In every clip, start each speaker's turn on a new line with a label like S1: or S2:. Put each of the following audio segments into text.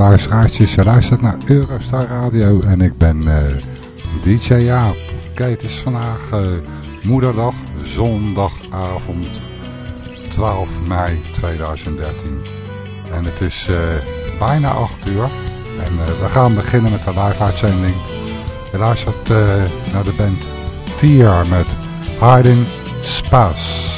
S1: luisteraartjes. Je luistert naar Eurostar Radio en ik ben eh, DJ Jaap. Kijk, het is vandaag uh, moederdag, zondagavond 12 mei 2013. En het is uh, bijna 8 uur. En we gaan beginnen met de live uitzending. Je luistert naar de band Tier met Hiding Space.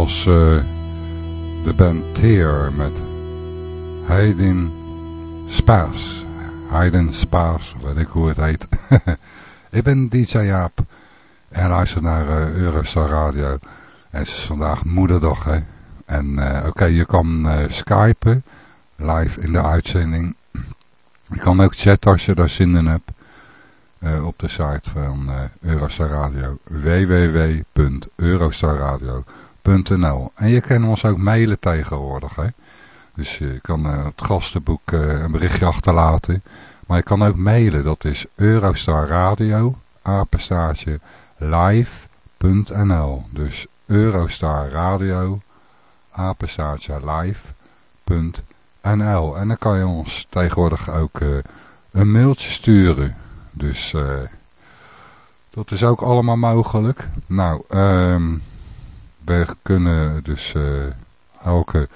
S1: Was uh, de band Teer met Heiden Spaas. Heiden Spaas, weet ik hoe het heet. ik ben DJ Jaap en luister naar uh, Eurostar Radio. En het is vandaag moederdag, hè. En uh, oké, je kan skypen, live in de uitzending. Je kan ook chatten als je daar zin in hebt. Op de site van uh, Eurostar Radio. En je kan ons ook mailen tegenwoordig. Hè? Dus je kan uh, het gastenboek uh, een berichtje achterlaten. Maar je kan ook mailen. Dat is Eurostar Radio, live.nl. Dus Eurostar Radio, live.nl. En dan kan je ons tegenwoordig ook uh, een mailtje sturen. Dus dat is ook allemaal mogelijk. Nou, ehm we kunnen dus uh, elke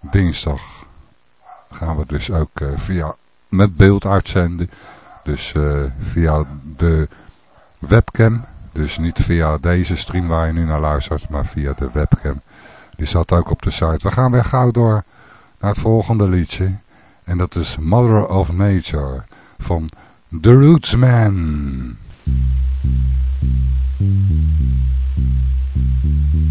S1: dinsdag gaan we dus ook uh, via met beeld uitzenden. Dus uh, via de webcam Dus niet via deze stream waar je nu naar luistert, maar via de webcam. Die zat ook op de site. We gaan weer gauw door naar het volgende liedje. En dat is Mother of Nature van The Rootsman. Mm-hmm.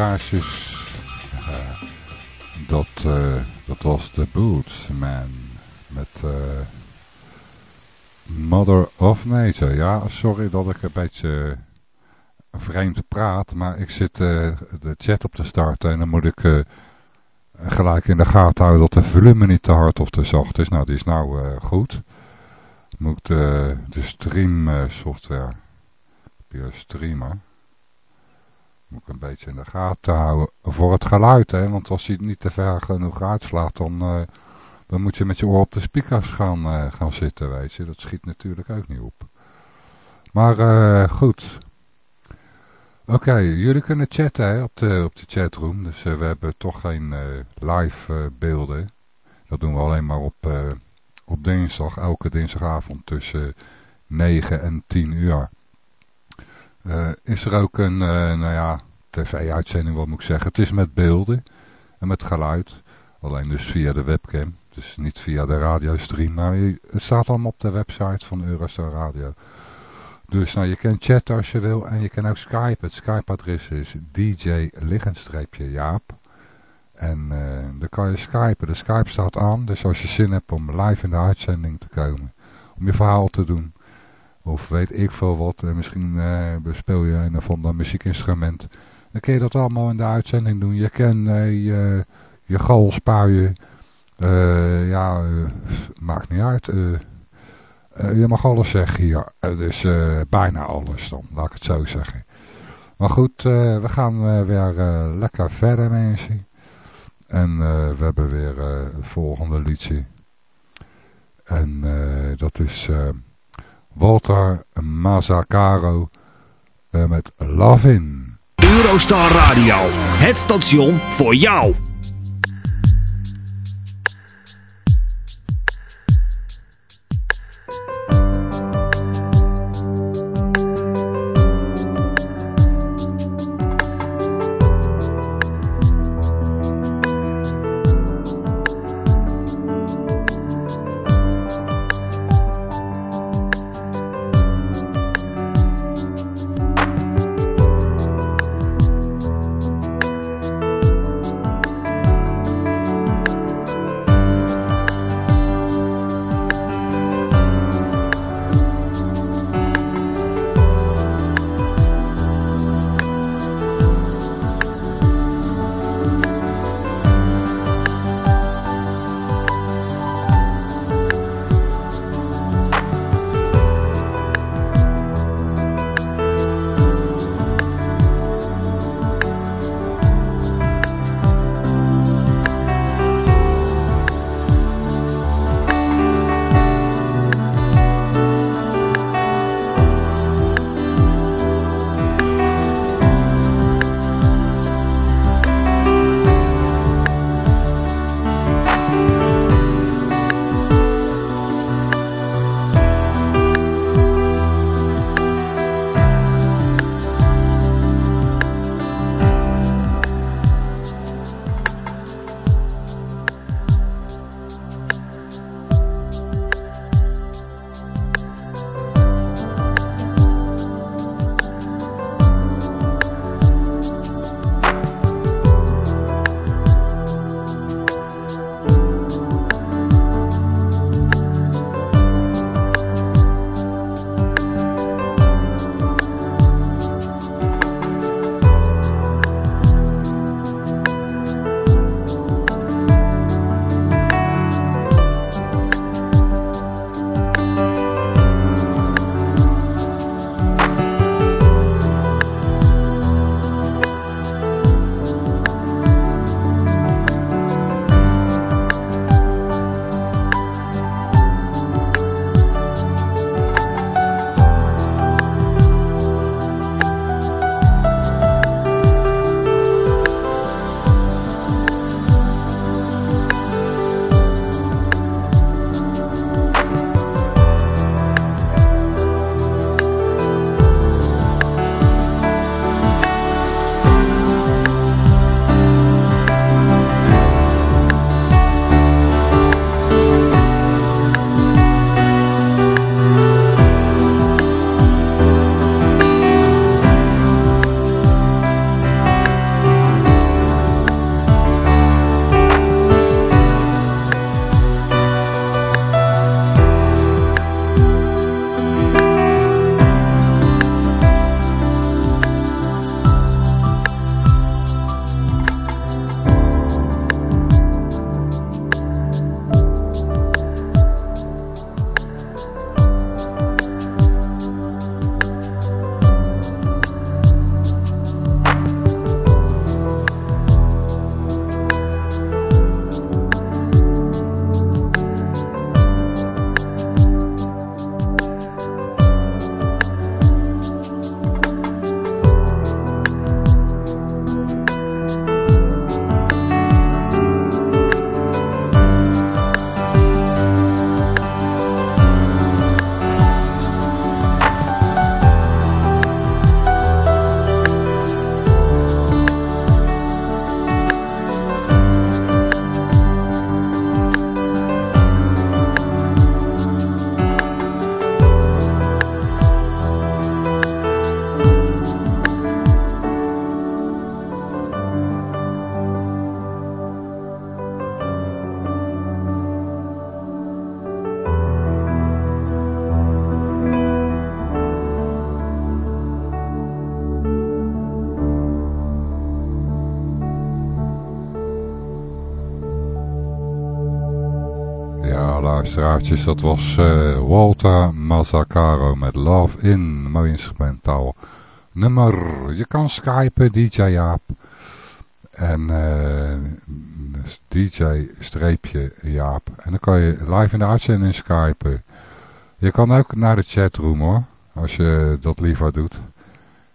S1: Uh, dat, uh, dat was The Boots Man. Met uh, Mother of Nature. Ja, sorry dat ik een beetje vreemd praat. Maar ik zit de chat op te starten. En dan moet ik gelijk in de gaten houden dat de volume niet te hard of te zacht is. Nou, die is nou goed. Moet de stream software. Via streamer moet ik een beetje in de gaten houden voor het geluid. Hè? Want als hij het niet te ver genoeg uitslaat, dan, uh, dan moet je met je oor op de speakers gaan, uh, gaan zitten, weet je. Dat schiet natuurlijk ook niet op. Maar uh, goed. Oké, jullie kunnen chatten hè, op, de, op de chatroom. Dus we hebben toch geen live beelden. Dat doen we alleen maar op, op dinsdag, elke dinsdagavond tussen 9 en 10 uur. Uh, is er ook een, uh, nou ja, tv-uitzending, wat moet ik zeggen. Het is met beelden en met geluid. Alleen dus via de webcam. Dus niet via de radiostream. Maar het staat allemaal op de website van Eurostar Radio. Dus nou, je kan chatten als je wil. En je kan ook Skype. Het Skype-adres is DJ Jaap. En uh, dan kan je skypen. De Skype staat aan. Dus als je zin hebt om live in de uitzending te komen. Om je verhaal te doen. Of weet ik veel wat. En misschien uh, bespeel je een of ander muziekinstrument. Dan kun je dat allemaal in de uitzending doen. Je kan uh, je, je gal spuien. Ja, maakt niet uit. je mag alles zeggen hier. dus bijna alles dan, laat ik het zo zeggen. Maar goed, we gaan weer lekker verder mensen. En we hebben weer volgende liedje. En dat is... Walter Mazzacaro uh, met Lavin.
S2: Eurostar Radio, het station voor jou.
S3: Dat was uh, Walter Mazzacaro met Love In, mooi instrumentaal nummer. Je kan skypen, DJ Jaap. En uh, DJ-streepje Jaap. En dan kan je live in de uitzending skypen. Je kan ook naar de chatroom hoor, als je dat liever doet. En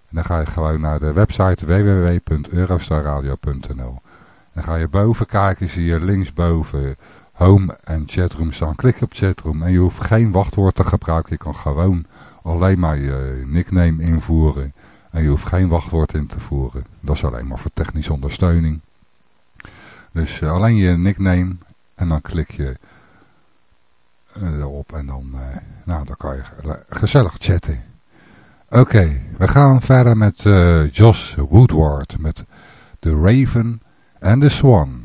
S3: dan ga je gewoon naar de website www.eurostarradio.nl Dan ga je boven kijken, zie je linksboven home en chatroom staan. Klik op chatroom en je hoeft geen wachtwoord te gebruiken. Je kan gewoon alleen maar je nickname invoeren. En je hoeft geen wachtwoord in te voeren. Dat is alleen maar voor technische ondersteuning. Dus uh, alleen je nickname en dan klik je uh, erop en dan, uh, nou, dan kan je gezellig chatten. Oké, we gaan verder met Josh Woodward met The Raven and the Swan.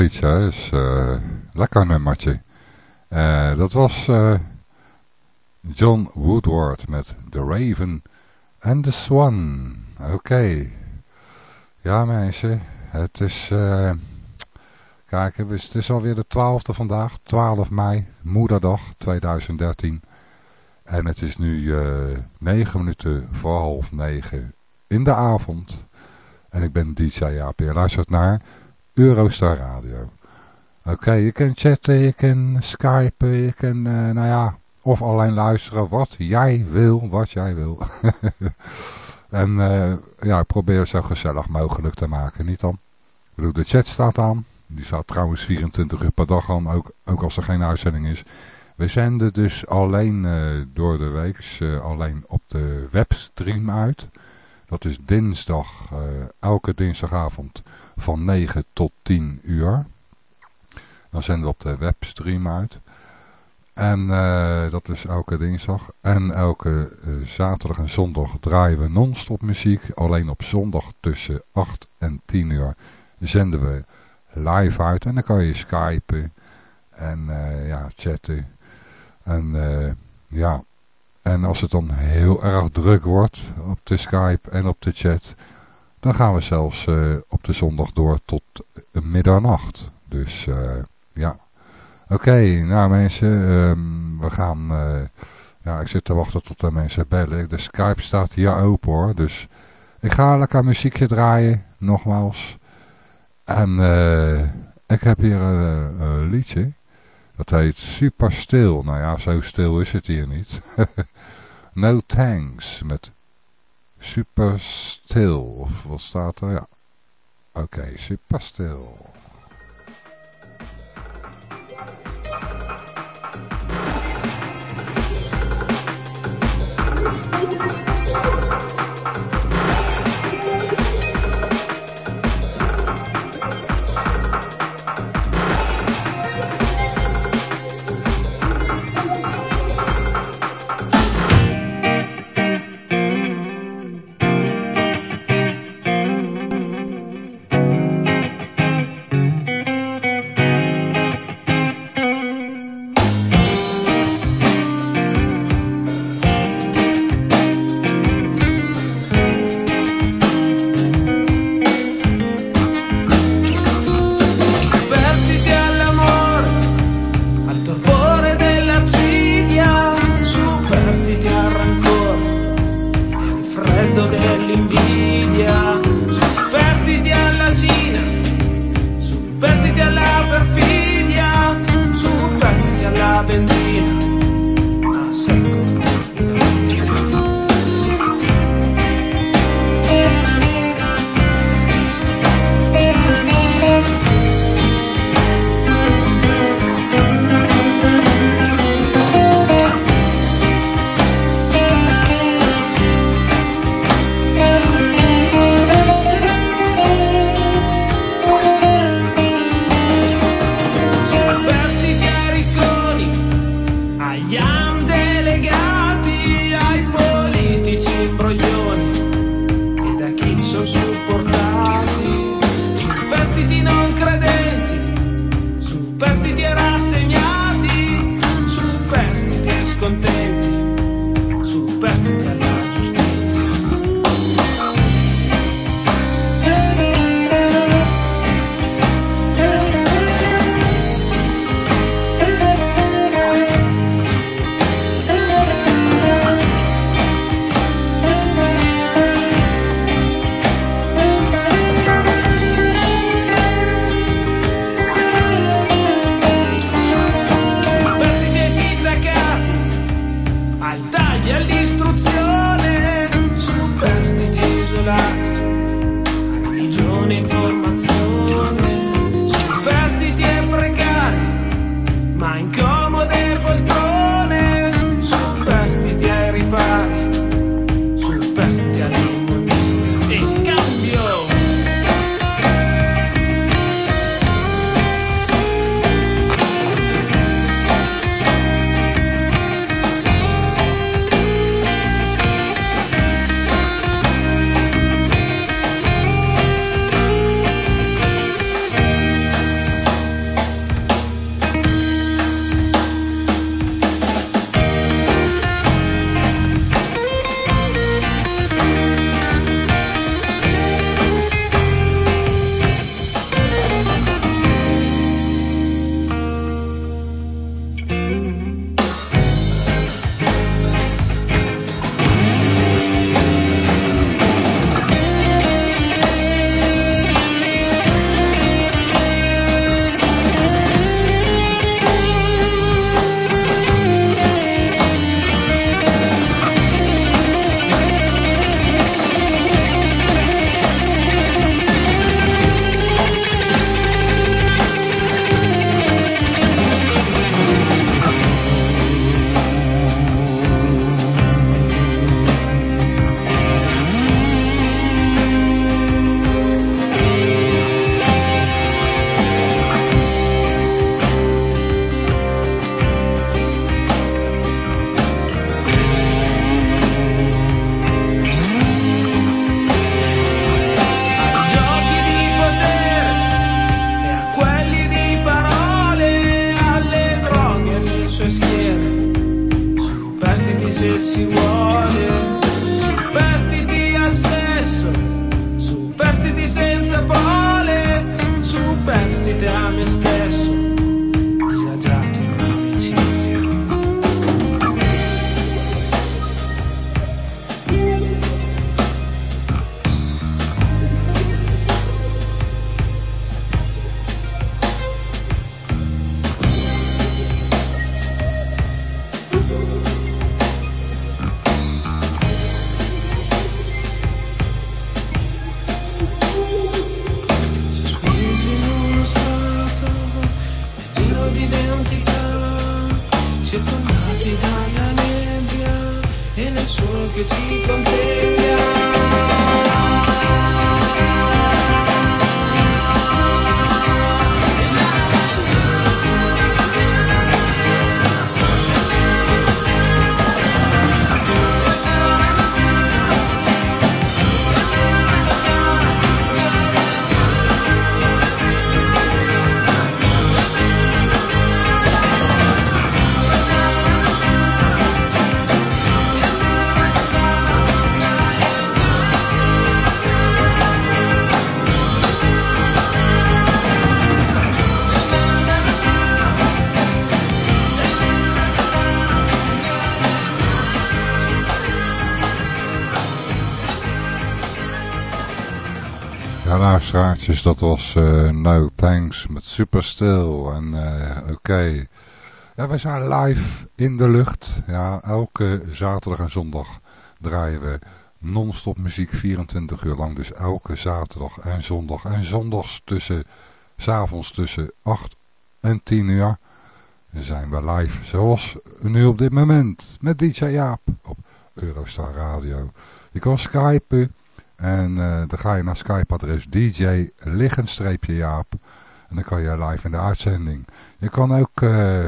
S3: Hè? Is, uh, lekker nummertje. Uh, dat was uh, John Woodward met The Raven and the Swan. Oké. Ja mensen,
S1: het is... Kijk, het is alweer de 12e vandaag, 12 mei, moederdag 2013. En het is nu uh, 9 minuten voor half 9 in de avond. En ik ben DJ Jaap. Je luistert naar Eurostar Oké, je kan chatten, je kan skypen, je kan, uh, nou ja, of alleen luisteren wat jij wil, wat jij wil. en uh, ja, probeer zo gezellig mogelijk te maken, niet dan? Ik de chat staat aan. Die staat trouwens 24 uur per dag aan, ook, ook als er geen uitzending is. We zenden dus alleen uh, door de week, uh, alleen op de webstream uit. Dat is dinsdag, elke dinsdagavond van 9 tot 10 uur. Zenden we op de webstream uit. En uh, dat is elke dinsdag. En elke uh, zaterdag en zondag draaien we non-stop muziek. Alleen op zondag tussen 8 en 10 uur zenden we live uit. En dan kan je skypen en uh, ja, chatten. En ja, en als het dan heel erg druk wordt op de Skype en op de chat... dan gaan we zelfs op de zondag door tot middernacht. Dus ja... Oké, nou mensen, um, we gaan, uh, ja ik zit te wachten tot de mensen bellen. De Skype staat hier open hoor, dus ik ga lekker muziekje draaien, nogmaals. En uh, ik heb hier een, een, liedje, dat heet Super Stil. Nou ja, zo stil is het hier niet. no Thanks, met Super Stil, of wat staat er? Ja, oké, Super Stil.
S4: Thank
S1: you. Luisteraartjes, dat was eh, No Thanks met Superstil. En eh, oké. Ja, wij zijn live in de lucht. Ja, elke zaterdag en zondag draaien we non-stop muziek 24 uur lang. Dus elke zaterdag en zondag. En zondags tussen, s'avonds tussen 8 en 10 uur zijn we live. Zoals nu op dit moment met DJ Jaap op Eurostar Radio. Je kan skypen en eh, dan ga je naar Skype-adres DJ Jaap. En dan kan je live in de uitzending. Je kan ook eh,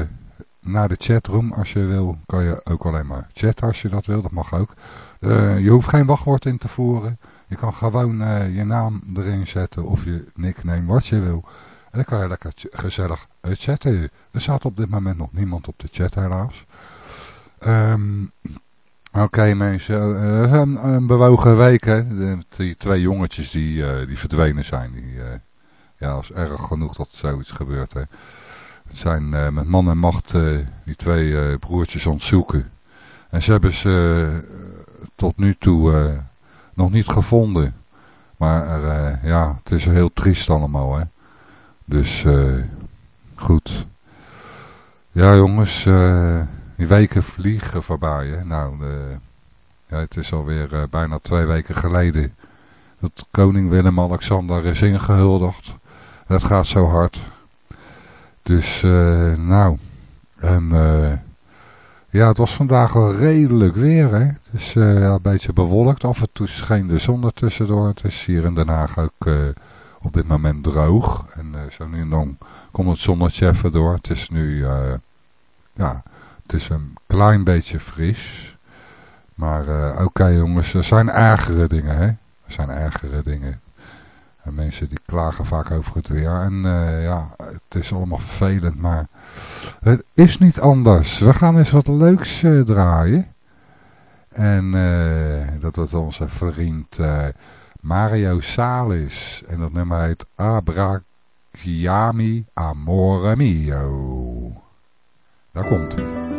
S1: naar de chatroom als je wil. Kan je ook alleen maar chatten als je dat wil. Dat mag ook. Eh, je hoeft geen wachtwoord in te voeren. Je kan gewoon je naam erin zetten of je nickname, wat je wil. En dan kan je lekker gezellig chatten. Er staat op dit moment nog niemand op de chat helaas. Ehm, Oké mensen, eh, een, een bewogen week hè. Die twee jongetjes die, eh, die verdwenen zijn. Die, eh, ja, is erg genoeg dat zoiets gebeurt hè. Het zijn met man en macht die twee broertjes aan het zoeken. En ze hebben ze tot nu toe nog niet gevonden. Maar ja, het is heel triest allemaal hè. Dus eh, goed. Ja jongens, eh, weken vliegen voorbij. Hè? Nou, eh, ja, het is alweer eh, bijna twee weken geleden dat koning Willem-Alexander is ingehuldigd. Dat gaat zo hard. Dus, eh, nou, en ja, het was vandaag wel redelijk weer, hè. Het is een beetje bewolkt, af en toe scheen de zon er tussendoor. Het is hier in Den Haag ook op dit moment droog. En zo nu en dan komt het zonnetje even door. Het is nu, ja, het is een klein beetje fris. Maar eh, oké jongens, er zijn ergere dingen, hè. Er zijn ergere dingen. En mensen die klagen vaak over het weer. En eh, ja, het is allemaal vervelend, maar het is niet anders. We gaan eens wat leuks eh, draaien. En dat was onze vriend Mario Salis. En dat nummer heet Abrachiami Amore Mio. Daar komt hij.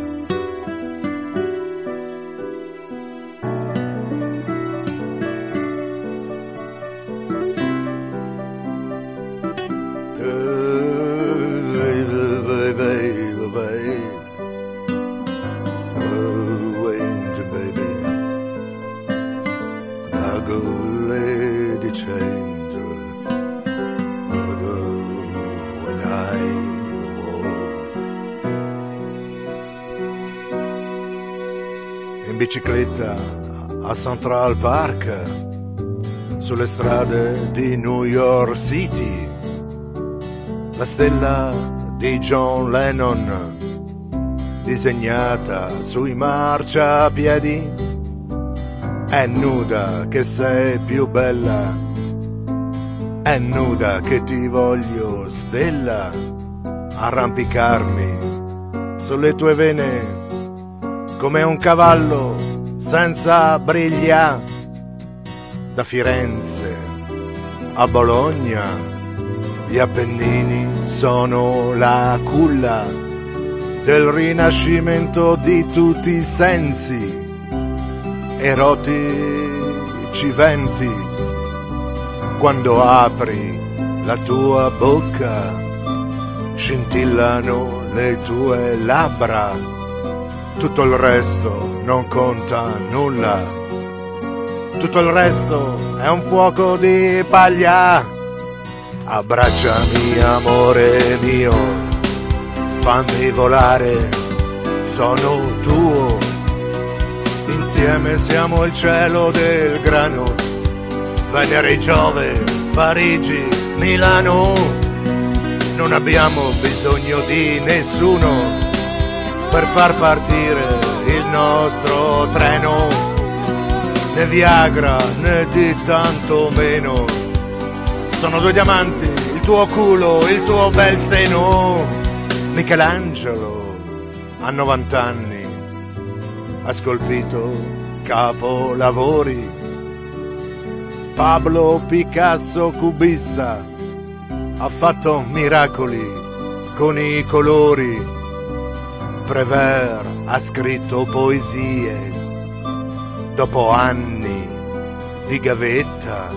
S5: In bicicletta a Central Park, sulle strade di New York City, la stella di John Lennon disegnata sui marciapiedi è nuda che sei più bella. È nuda che ti voglio stella. Arrampicarmi sulle tue vene come un cavallo senza briglia. Da Firenze a Bologna gli Appennini sono la culla del rinascimento di tutti i sensi, erotici venti, quando apri la tua bocca, scintillano le tue labbra, tutto il resto non conta nulla, tutto il resto è un fuoco di paglia. Abbracciami amore mio, fammi volare, sono tuo. Insieme siamo il cielo del grano, Venere, Giove, Parigi, Milano. Non abbiamo bisogno di nessuno per far partire il nostro treno. Né Viagra né di tanto meno. Sono due diamanti, il tuo culo, il tuo bel seno. Michelangelo a 90 anni ha scolpito capolavori. Pablo Picasso cubista ha fatto miracoli con i colori. Prévert ha scritto poesie dopo anni di gavetta.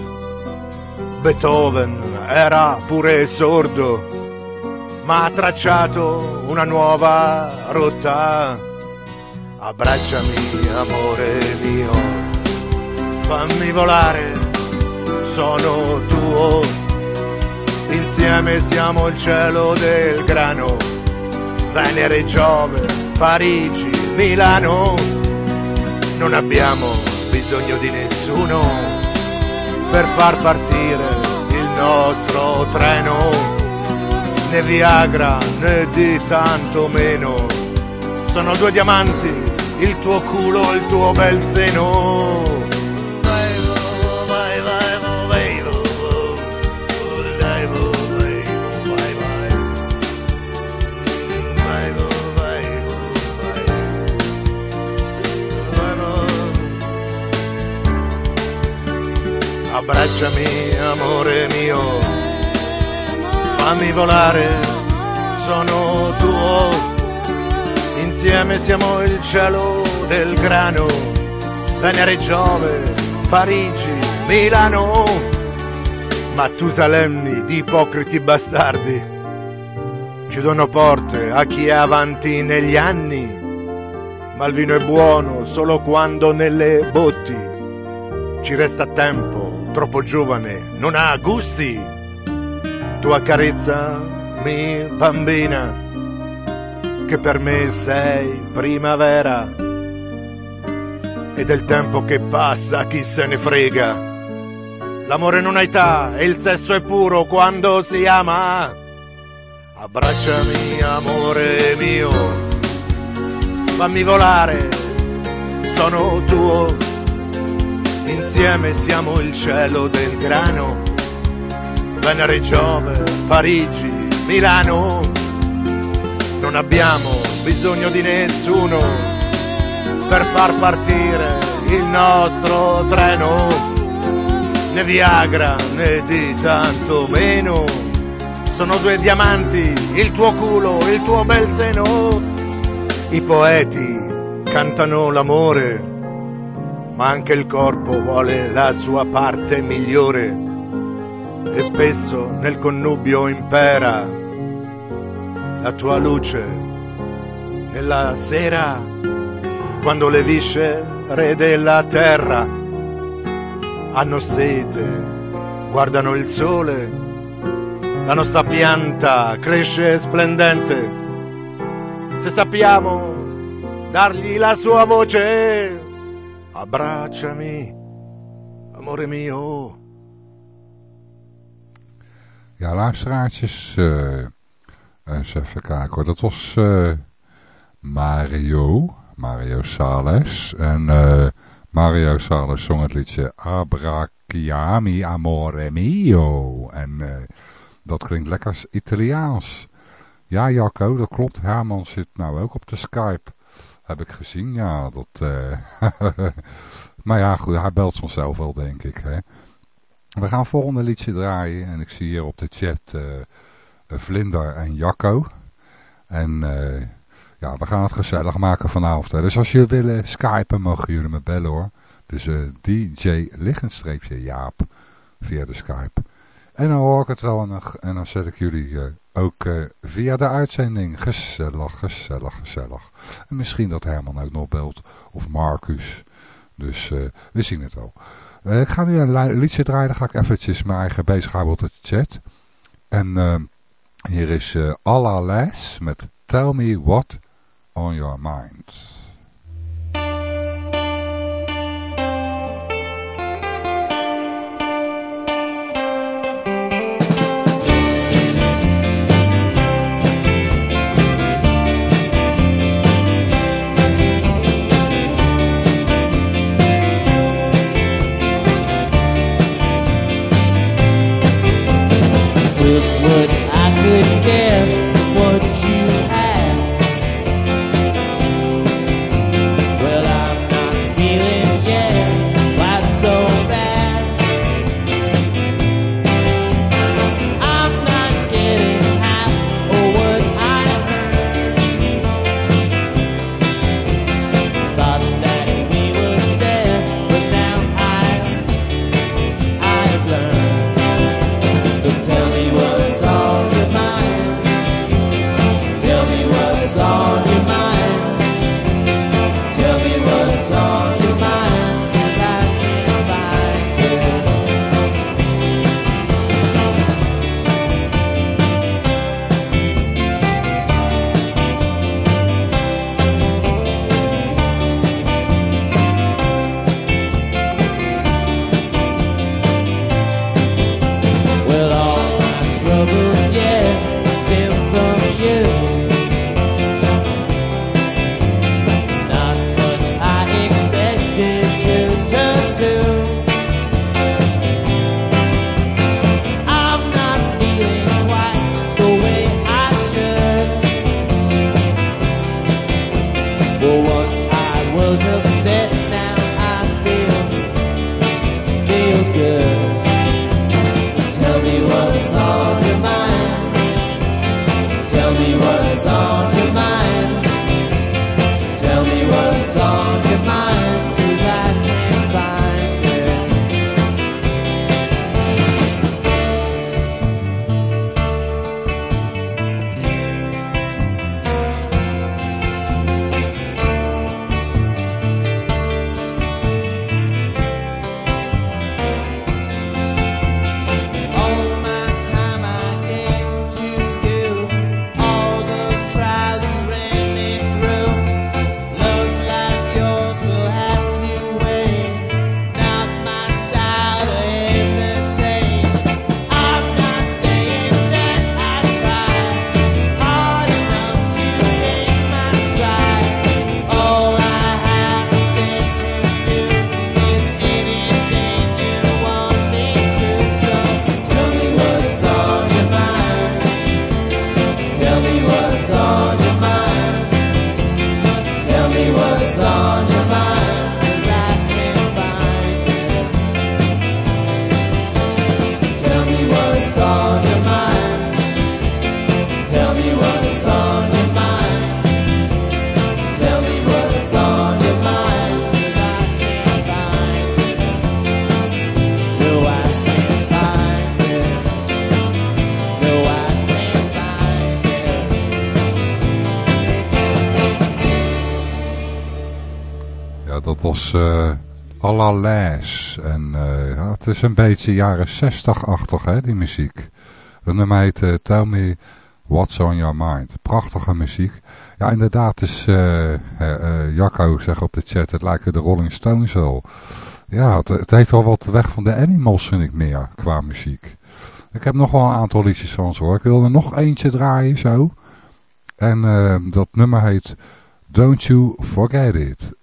S5: Beethoven era pure sordo, ma ha tracciato una nuova rotta. Abbracciami, amore mio, fammi volare, sono tuo. Insieme siamo il cielo del grano, Venere, Giove, Parigi, Milano. Non abbiamo bisogno di nessuno per far partire il nostro treno. Né Viagra né di tanto meno. Sono due diamanti, il tuo culo, il tuo bel seno. Abbracciami, amore mio, fammi volare, sono tuo. Insieme siamo il cielo del grano, Venere, Giove, Parigi, Milano. Mattusalemni di ipocriti bastardi chiudono porte a chi è avanti negli anni, ma il vino è buono solo quando nelle botti ci resta tempo, troppo giovane, non ha gusti. Tu accarezzami, bambina, che per me sei primavera. E del tempo che passa chi se ne frega. L'amore non ha età e il sesso è puro quando si ama. Abbracciami, amore mio, fammi volare, sono tuo. Insieme siamo il cielo del grano, Venere, Giove, Parigi, Milano. Non abbiamo bisogno di nessuno per far partire il nostro treno, né Viagra né di tanto meno. Sono due diamanti, il tuo culo, il tuo bel seno. I poeti cantano l'amore, ma anche il corpo vuole la sua parte migliore. E spesso nel connubio impera la tua luce nella sera, quando le viscere della terra hanno sete, guardano il sole la nostra pianta cresce splendente. Se sappiamo dargli la sua voce, abbracciami, amore mio.
S1: Ja, luisteraartjes, eh, eens even kijken hoor. Dat was eh, Mario, Mario Sales. En eh, Mario Sales zong het liedje Abrachiami Amore Mio. En eh, dat klinkt lekker Italiaans. Ja, Jacco, dat klopt. Herman zit nou ook op de Skype. Heb ik gezien, ja. Dat, eh, maar ja, goed, hij belt vanzelf wel, denk ik. Hè. We gaan volgende liedje draaien. En ik zie hier op de chat... eh,
S6: Vlinder en Jacco. En uh, ja, we gaan het gezellig maken vanavond. Hè. Dus als jullie willen skypen, mogen jullie me bellen hoor. Dus uh, DJ liggenstreepje Jaap via de Skype. En dan hoor ik het wel dan, en dan zet ik jullie ook via de uitzending. Gezellig, gezellig, gezellig. En misschien dat Herman ook nog belt. Of Marcus. Dus we zien het wel. ik ga nu een liedje draaien. Dan ga ik eventjes mijn eigen bezighouden op de chat. En hier is uh, Alla Les met Tell Me What On Your Mind. Uh, Les. En uh, het is een beetje jaren 60-achtig, hè, die muziek. De nummer heet uh, Tell Me What's On Your Mind. Prachtige muziek. Ja, inderdaad is uh, Jacco zegt op de chat, het lijken de Rolling Stones wel. Ja, het, het heeft wel wat weg van de Animals, vind ik meer, qua muziek. Ik heb nog wel een aantal liedjes van ze hoor. Ik wil er nog eentje draaien, zo. En dat nummer heet Don't You Forget It.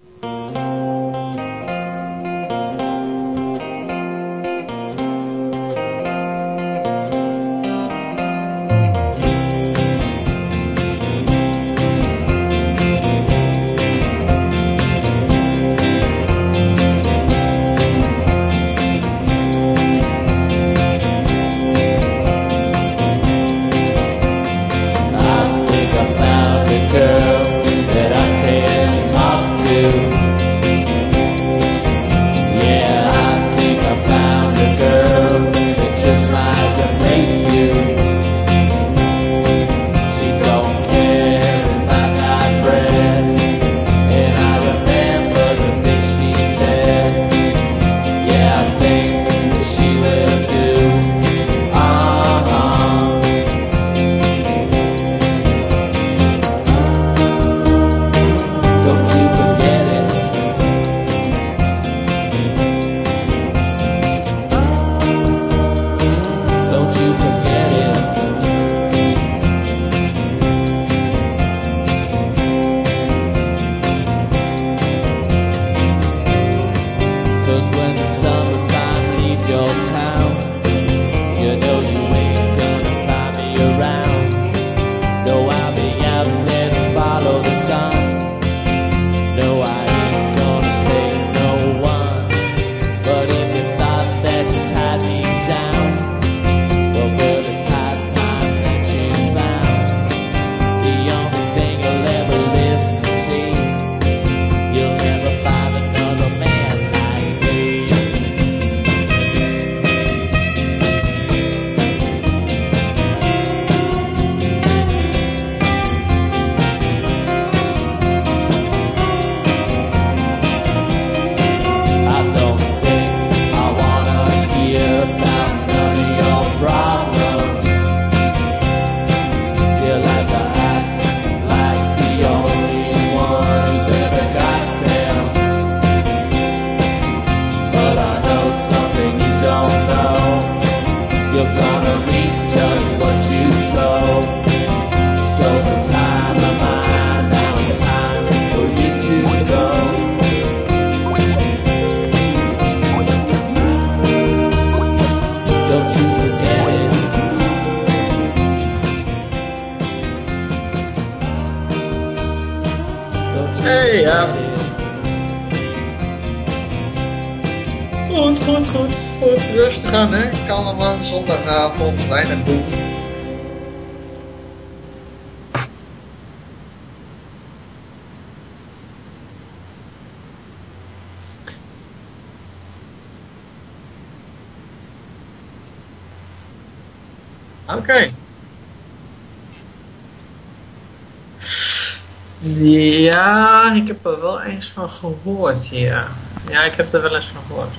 S7: Ik heb er wel eens van gehoord, ja. Ja, ik heb er wel eens van gehoord.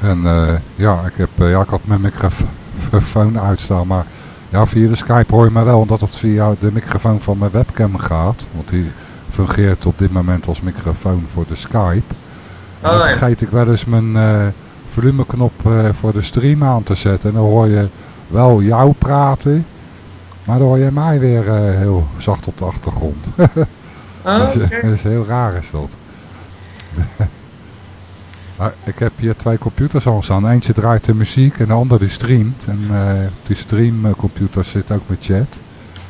S1: En eh, ja, ik, heb, eh, ja, ik had mijn microfoon uitstaan, maar ja, via de Skype hoor je me wel, omdat het via de microfoon van mijn webcam gaat. Want die fungeert op dit moment als microfoon voor de Skype.
S7: Oh,
S1: dan vergeet ik wel eens mijn eh, volumeknop voor de stream aan te zetten. En dan hoor je wel jou praten, maar dan hoor je mij weer heel zacht op de achtergrond.
S7: Oh,
S1: dat, is,
S7: oké.
S1: dat is heel raar is dat. maar ik heb hier twee computers al staan. Eentje draait de muziek en de andere die streamt. En eh, op die streamcomputer zit ook mijn chat.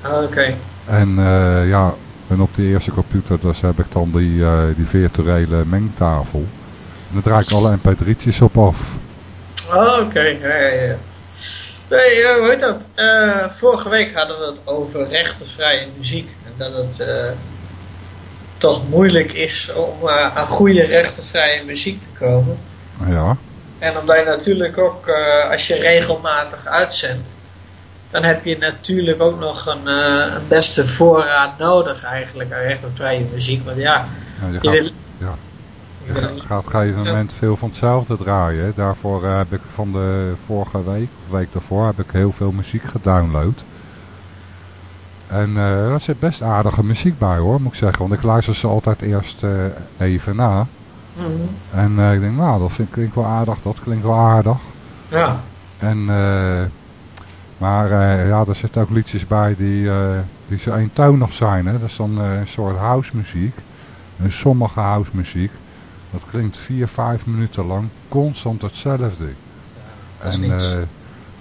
S7: Oh, Oké.
S1: En eh, ja, en op die eerste computer dus heb ik dan die, eh, die virtuele mengtafel. En daar draai ik alle mp3'tjes op af.
S7: Oh, oké. Ja, ja, ja. Nee, eh, hoe heet dat? Eh, vorige week hadden we het over rechtenvrije muziek. En dat het eh, toch moeilijk is om eh, aan goede rechtenvrije muziek te komen.
S1: Ja,
S7: En omdat je natuurlijk ook, eh, als je regelmatig uitzendt, dan heb je natuurlijk ook nog een, eh, een beste voorraad nodig eigenlijk aan rechtenvrije muziek. Want ja,
S1: ja je
S7: je
S1: gaat,
S7: wil...
S1: ja.
S7: je
S1: je
S7: wil
S1: ga-
S7: niet-
S1: gaat op een gegeven moment veel van hetzelfde draaien. Daarvoor heb ik van de vorige week, of week daarvoor, heb ik heel veel muziek gedownload. En eh daar zit best aardige muziek bij hoor, moet ik zeggen. Want ik luister ze altijd eerst eh, even na.
S7: Mhm.
S1: En eh, ik denk, nou, dat vind, klinkt wel aardig, dat klinkt wel aardig.
S7: Ja.
S1: En, maar ja, er zitten ook liedjes bij die, die zo eentonig zijn. Hè? Dat is dan een soort house muziek. En sommige house muziek, dat klinkt vier, vijf minuten lang constant hetzelfde.
S7: dat is
S1: en
S7: niks.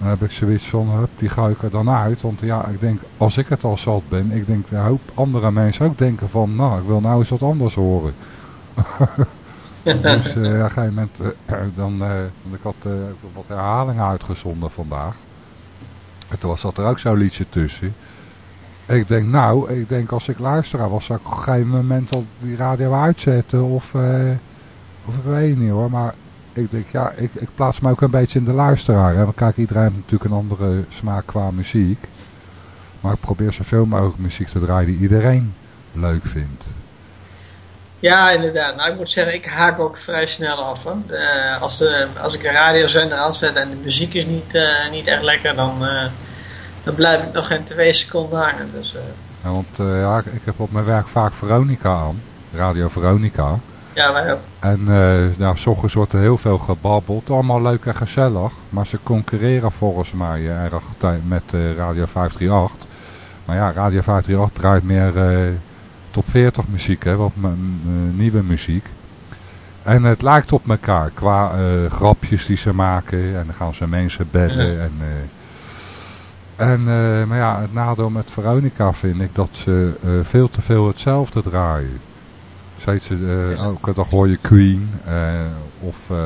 S1: Dan heb ik zoiets van, hup, die ga ik er dan uit. Want ja, ik denk, als ik het al zat ben, ik denk, een hoop andere mensen ook denken van, nou, ik wil nou eens wat anders horen. Dus eh, op een gegeven moment, eh, dan, eh, ik had wat herhalingen uitgezonden vandaag. En toen was dat er ook zo'n liedje tussen. Ik denk, nou, ik denk als ik luisteraar was, ik op een gegeven moment al die radio uitzetten. Of, of ik weet niet hoor, maar ik denk, ja, ik, ik plaats me ook een beetje in de luisteraar. Hè? Want kijk, iedereen heeft natuurlijk een andere smaak qua muziek. Maar ik probeer zoveel mogelijk muziek te draaien die iedereen leuk vindt.
S7: Ja, inderdaad. Nou, ik moet zeggen, ik haak ook vrij snel af. Eh, als, de, als ik een radiozender aanzet en de muziek is niet, eh, niet echt lekker, dan, eh, dan blijf ik nog geen twee seconden hangen. Dus,
S1: Ja, want ja, ik heb op mijn werk vaak Veronica aan. Radio Veronica.
S7: Ja, wij ook.
S1: En eh nou, s ochtends wordt er heel veel gebabbeld. Allemaal leuk en gezellig. Maar ze concurreren volgens mij eh, erg met eh, Radio 538. Maar ja, Radio 538 draait meer top 40 muziek, hè, wat nieuwe muziek. En het lijkt op elkaar qua grapjes die ze maken. En dan gaan ze mensen bellen.
S7: Ja.
S1: En, En, maar ja, het nadeel met Veronica vind ik dat ze veel te veel hetzelfde draaien. Steeds, eh, elke dag hoor je Queen eh, of eh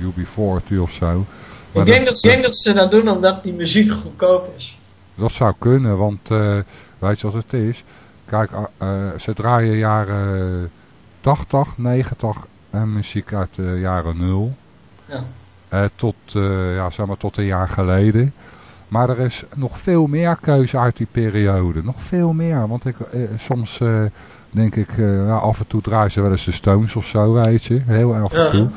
S1: UB40 of zo. Maar
S7: Ik denk dat, denk dat ze dat doen omdat die muziek goedkoop is.
S1: Dat zou kunnen, want weet je wat het is? Kijk, ze draaien jaren 80, 90 en muziek uit de jaren 0.
S7: Ja.
S1: Tot, ja, zeg maar tot een jaar geleden. Maar er is nog veel meer keuze uit die periode. Nog veel meer. Want ik, soms denk ik, eh, ja, af en toe draaien ze wel eens de Stones of zo, weet je. Heel af en toe.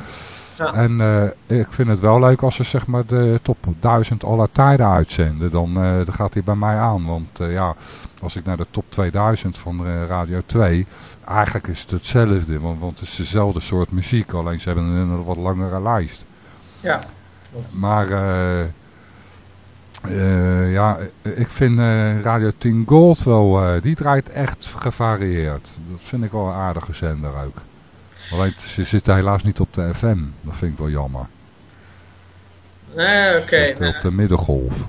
S7: Ja.
S1: En eh, ik vind het wel leuk als ze zeg maar de top 1000 aller tijden uitzenden. Dan, dan gaat hij bij mij aan. Want ja, als ik naar de top 2000 van Radio 2... Eigenlijk is het hetzelfde. Want, want het is dezelfde soort muziek. Alleen ze hebben een wat langere lijst.
S7: Ja.
S1: Maar eh, ja, ik vind eh, Radio 10 Gold wel, eh, die draait echt gevarieerd. Dat vind ik wel een aardige zender ook. Alleen ze zitten helaas niet op de FM. Dat vind ik wel jammer.
S7: Nee, oké. Nou,
S1: op de middengolf.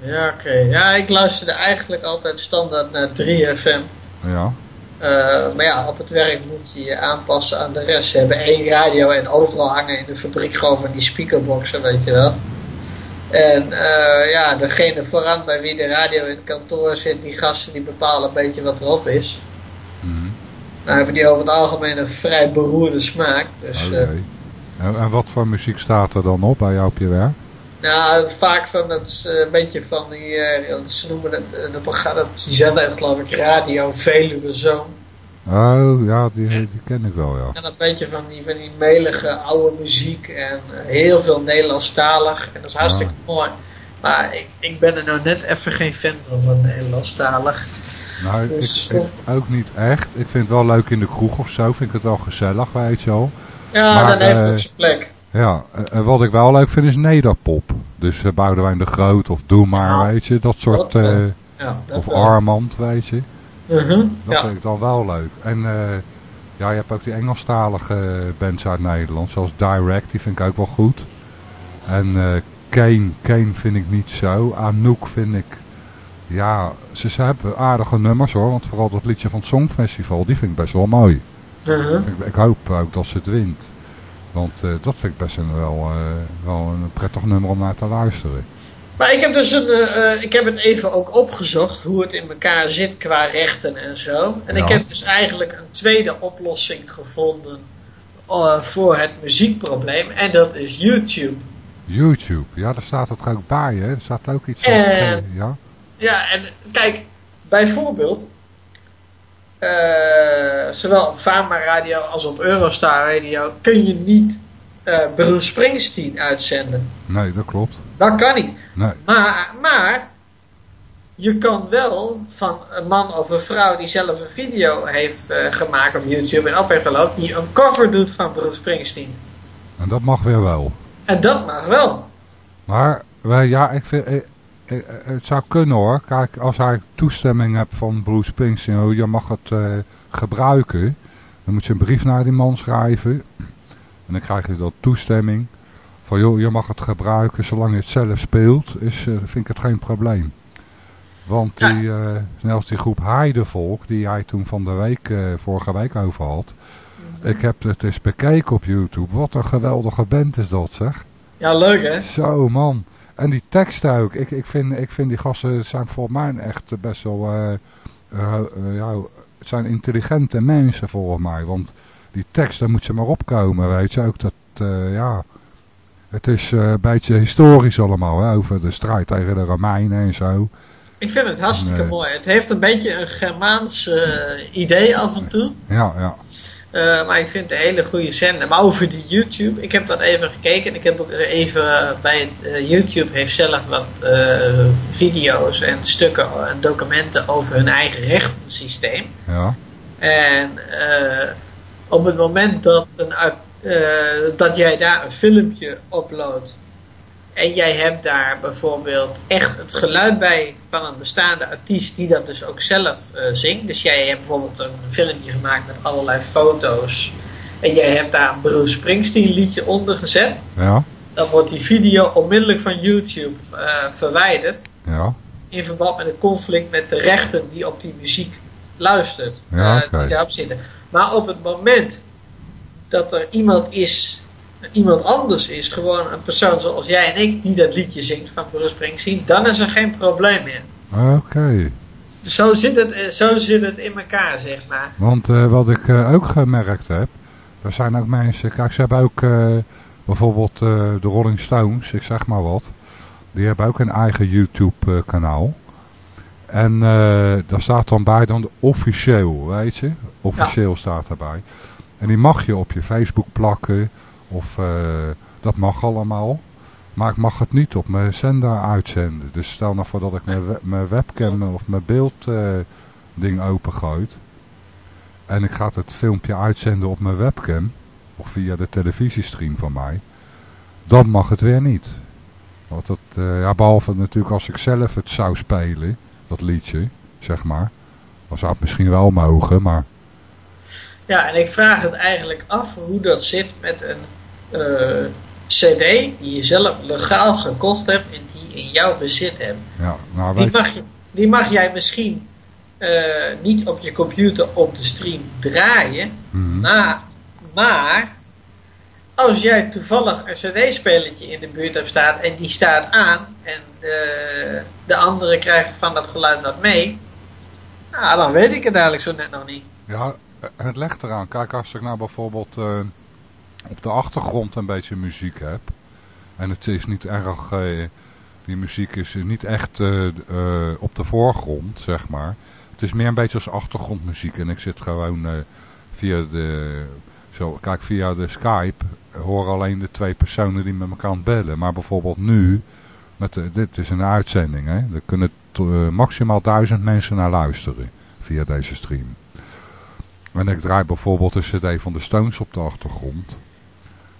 S7: Ja, oké. Ja, ik luisterde eigenlijk altijd standaard naar 3FM.
S1: Ja,
S7: maar ja, op het werk moet je je aanpassen aan de rest. Ze hebben één radio en overal hangen in de fabriek gewoon van die speakerboxen, weet je wel. En eh, ja, degene vooraan bij wie de radio in het kantoor zit, die gasten die bepalen een beetje wat erop is.
S1: Mhm.
S7: Nou hebben die over het algemeen een vrij beroerde smaak. Dus
S1: oké.
S7: eh,
S1: En, en wat voor muziek staat er dan op bij jou op je werk?
S7: nou, vaak van dat eh, een beetje van die, eh, wat ze noemen het, eh, dat programma, die zender geloof ik Radio Veluwe Zoon.
S1: Oh, ja, die, die ken ik wel, ja.
S7: En een beetje van die, van die melige oude muziek en eh, heel veel Nederlandstalig. En dat is hartstikke mooi. Maar ik, ik ben er nou net even geen fan van, van Nederlandstalig.
S1: Nou,
S7: Dus
S1: ik, ik ook niet echt. Ik vind het wel leuk in de kroeg of zo. Vind ik het wel gezellig, weet je wel.
S7: Ja,
S1: Maar,
S7: dan heeft het
S1: eh,
S7: ook zijn plek.
S1: Ja, eh, en wat ik wel leuk vind is nederpop. Dus uh, Boudewijn de Groot of Doe Maar,
S7: Ja,
S1: weet je. Dat soort, eh,
S7: Ja, dat
S1: of
S7: wel.
S1: Armand, weet je.
S7: Mhm,
S1: Dat
S7: ja.
S1: vind ik dan wel leuk. En eh, ja, je hebt ook die Engelstalige bands uit Nederland. Zoals Direct, die vind ik ook wel goed. En eh Kane, Kane vind ik niet zo. Anouk vind ik... Ja, ze, ze hebben aardige nummers hoor. Want vooral dat liedje van het Songfestival, die vind ik best wel mooi.
S7: Mhm.
S1: Ik, ik hoop ook dat ze het wint. Want eh, dat vind ik best wel, wel een prettig nummer om naar te luisteren.
S7: Maar ik heb dus een, eh, eh, ik heb het even ook opgezocht hoe het in elkaar zit qua rechten en zo. En
S1: Ja.
S7: ik heb dus eigenlijk een tweede oplossing gevonden eh, voor het muziekprobleem. En dat is YouTube.
S1: YouTube, ja, daar staat het ook bij, hè? Er staat ook iets
S7: En-
S1: eh, ja?
S7: Ja, en kijk, bijvoorbeeld, zowel op Fama Radio als op Eurostar Radio kun je niet Bruce Springsteen uitzenden.
S1: Nee, dat klopt.
S7: Dat kan niet.
S1: Nee.
S7: Maar, maar je kan wel van een man of een vrouw die zelf een video heeft eh, gemaakt op YouTube en op heeft gelopen, die een cover doet van Bruce Springsteen.
S1: En dat mag weer wel.
S7: En dat mag wel.
S1: Maar ja, ik vind, het zou kunnen hoor. Kijk, als hij toestemming hebt van Bruce Springsteen, je mag het eh, gebruiken. Dan moet je een brief naar die man schrijven. En dan krijg je dat toestemming. Van joh, je mag het gebruiken zolang je het zelf speelt. Is, eh, vind ik het geen probleem. Want
S7: Ja.
S1: die, eh, net als die groep Heidevolk, die jij toen van de week, eh, vorige week over had. Ik heb het eens bekeken op YouTube. Wat een geweldige band is dat zeg.
S7: Ja, leuk hè?
S1: Zo man. En die teksten ook. Ik, ik, vind, ik vind die gasten zijn volgens mij echt best wel... eh, eh, eh, ja, het zijn intelligente mensen volgens mij. Want die teksten moet ze maar opkomen. Weet je ook dat... eh, ja, het is eh, een beetje historisch allemaal. Hè, over de strijd tegen de Romeinen en zo.
S7: Ik vind het hartstikke
S1: Nee.
S7: mooi. Het heeft een beetje een Germaans eh, idee af en toe.
S1: Ja, ja.
S7: Eh, maar ik vind het een hele goede zender. Maar over die YouTube, ik heb dat even gekeken. En ik heb ook even eh, bij het eh, YouTube heeft zelf wat eh, video's en stukken en documenten over hun eigen rechtensysteem.
S1: ja.
S7: En eh, op het moment dat, een, eh, dat jij daar een filmpje uploadt. En jij hebt daar bijvoorbeeld echt het geluid bij van een bestaande artiest die dat dus ook zelf eh, zingt. Dus jij hebt bijvoorbeeld een filmpje gemaakt met allerlei foto's. En jij hebt daar een Bruce Springsteen liedje onder gezet.
S1: Ja.
S7: Dan wordt die video onmiddellijk van YouTube eh, verwijderd.
S1: Ja.
S7: in verband met een conflict met de rechten die op die muziek luistert.
S1: Ja,
S7: eh. Die daarop zitten. Maar op het moment dat er iemand is, iemand anders is, gewoon een persoon zoals jij en ik, die dat liedje zingt van Bruce Springsteen, dan is er geen probleem meer.
S1: Oké.
S7: Zo zit het, eh, zo zit het in elkaar, zeg maar.
S1: Want eh, wat ik eh, ook gemerkt heb, er zijn ook mensen, kijk ze hebben ook bijvoorbeeld de Rolling Stones, ik zeg maar wat, die hebben ook een eigen YouTube eh, kanaal. En daar staat dan bij dan officieel, weet je, officieel staat daarbij. En die mag je op je Facebook plakken, of eh, dat mag allemaal. Maar ik mag het niet op mijn zender uitzenden. Dus stel nou voor dat ik mijn, mijn webcam of mijn beeld eh, ding opengooit. En ik ga het filmpje uitzenden op mijn webcam. Of via de televisiestream van mij. Dan mag het weer niet. Want dat, eh, ja, behalve natuurlijk als ik zelf het zou spelen. Dat liedje, zeg maar. Dan zou het misschien wel mogen, maar...
S7: Ja, en ik vraag het eigenlijk af hoe dat zit met een eh, CD die je zelf legaal gekocht hebt en die in jouw bezit hebt.
S1: Ja, nou,
S7: Die mag, je, die mag jij misschien eh, niet op je computer op de stream draaien,
S1: Mhm.
S7: maar, maar als jij toevallig een CD-spelletje in de buurt hebt staan en die staat aan en de, de anderen krijgen van dat geluid wat mee, nou, dan weet ik het eigenlijk zo net nog niet.
S1: Ja, het legt eraan. Kijk, als ik nou bijvoorbeeld eh, op de achtergrond een beetje muziek heb. En het is niet erg, eh, die muziek is niet echt eh, eh, op de voorgrond, zeg maar. Het is meer een beetje als achtergrondmuziek. En ik zit gewoon eh, via de, zo, kijk, via de Skype horen alleen de twee personen die met elkaar aan bellen. Maar bijvoorbeeld nu, met de, dit is een uitzending, hè. Er kunnen eh, maximaal duizend mensen naar luisteren via deze stream. En ik draai bijvoorbeeld een cd van de Stones op de achtergrond.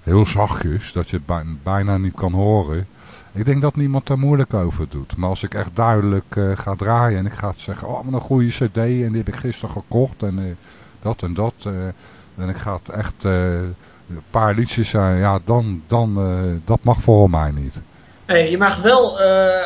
S1: Heel zachtjes, dat je het bij- bijna niet kan horen. Ik denk dat niemand daar moeilijk over doet. Maar als ik echt duidelijk eh, ga draaien en ik ga zeggen... Oh, wat een goede cd en die heb ik gisteren gekocht en eh, dat en dat. eh, en ik ga het echt een paar liedjes zijn. ja, dan, dan dat mag voor mij niet.
S7: Nee, je mag wel,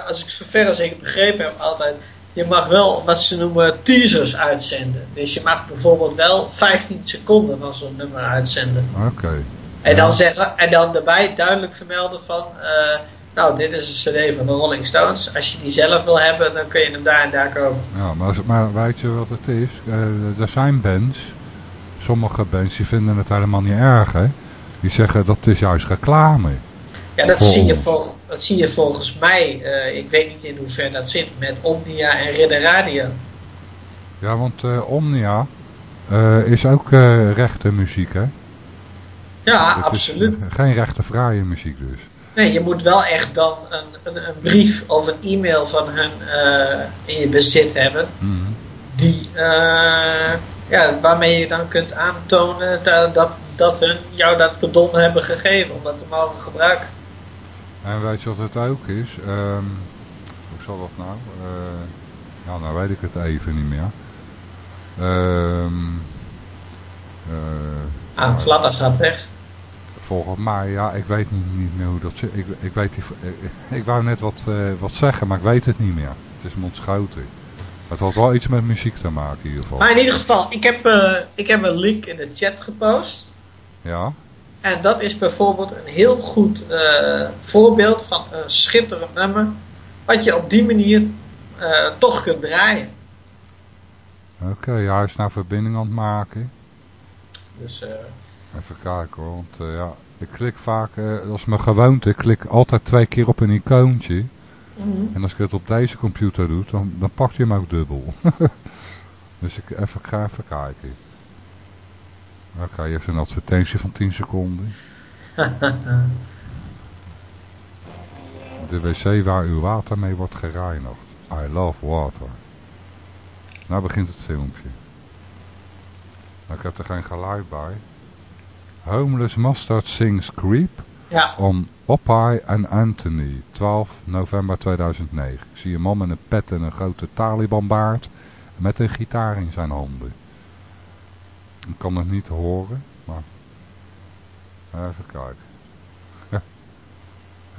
S7: als ik zover als ik begrepen heb altijd, je mag wel wat ze noemen teasers uitzenden. Dus je mag bijvoorbeeld wel 15 seconden van zo'n nummer uitzenden.
S1: Oké.
S7: En, dan zeggen, en dan daarbij duidelijk vermelden van, eh, nou dit is een cd van de Rolling Stones. Als je die zelf wil hebben, dan kun je hem daar en daar kopen.
S1: Ja, maar, maar weet je wat het is? Eh, er zijn bands, sommige bands, die vinden het helemaal niet erg, hè? Die zeggen dat is juist reclame.
S7: Ja, dat,
S1: Voor
S7: zie je,
S1: ons.
S7: Dat zie je volgens mij, eh, ik weet niet in hoeverre dat zit, met Omnia en Ridder Radio.
S1: Ja, want eh, Omnia eh, is ook rechte muziek, hè?
S7: Ja,
S1: Het
S7: absoluut.
S1: Is, geen rechtenvrije muziek dus.
S7: Nee, je moet wel echt dan een, een, een brief of een e-mail van hun in je bezit hebben.
S1: Mhm.
S7: Die, ja, waarmee je dan kunt aantonen dat, dat, dat hun jou dat pardon hebben gegeven om dat te mogen gebruiken.
S1: En weet je wat het ook is? Ehm, hoe zal dat nou? Eh, ja, nou weet ik het even niet meer. Ehm eh,
S7: Ah, Fladder gaat weg.
S1: Volgens mij, ja, ik weet niet, niet meer hoe dat zit. Ik, ik, weet ik, ik wou net wat, eh, wat zeggen, maar ik weet het niet meer. Het is me ontschoten. Het had wel iets met muziek te maken in ieder geval.
S7: Maar in ieder geval, ik heb, ik heb een link in de chat gepost.
S1: Ja,
S7: En dat is bijvoorbeeld een heel goed eh, voorbeeld van een schitterend nummer. Wat je op die manier eh, toch kunt draaien.
S1: oké. ja, hij is nou verbinding aan het maken.
S7: Dus eh,
S1: Even kijken hoor, want ja, ik klik vaak, dat is mijn gewoonte, ik klik altijd twee keer op een icoontje.
S7: mhm.
S1: En als ik het op deze computer doe, dan, dan pakt hij hem ook dubbel. dus ik even, ga even kijken. Oké, je hebt een advertentie van 10 seconden. De wc waar uw water mee wordt gereinigd. I love water. Nou begint het filmpje. Nou, ik heb er geen geluid bij. Homeless Mustard sings Creep
S7: ja,
S1: on Popeye en Anthony, 12 november 2009. Ik zie een man met een pet en een grote Taliban-baard met een gitaar in zijn handen. Ik kan het niet horen, maar even kijken.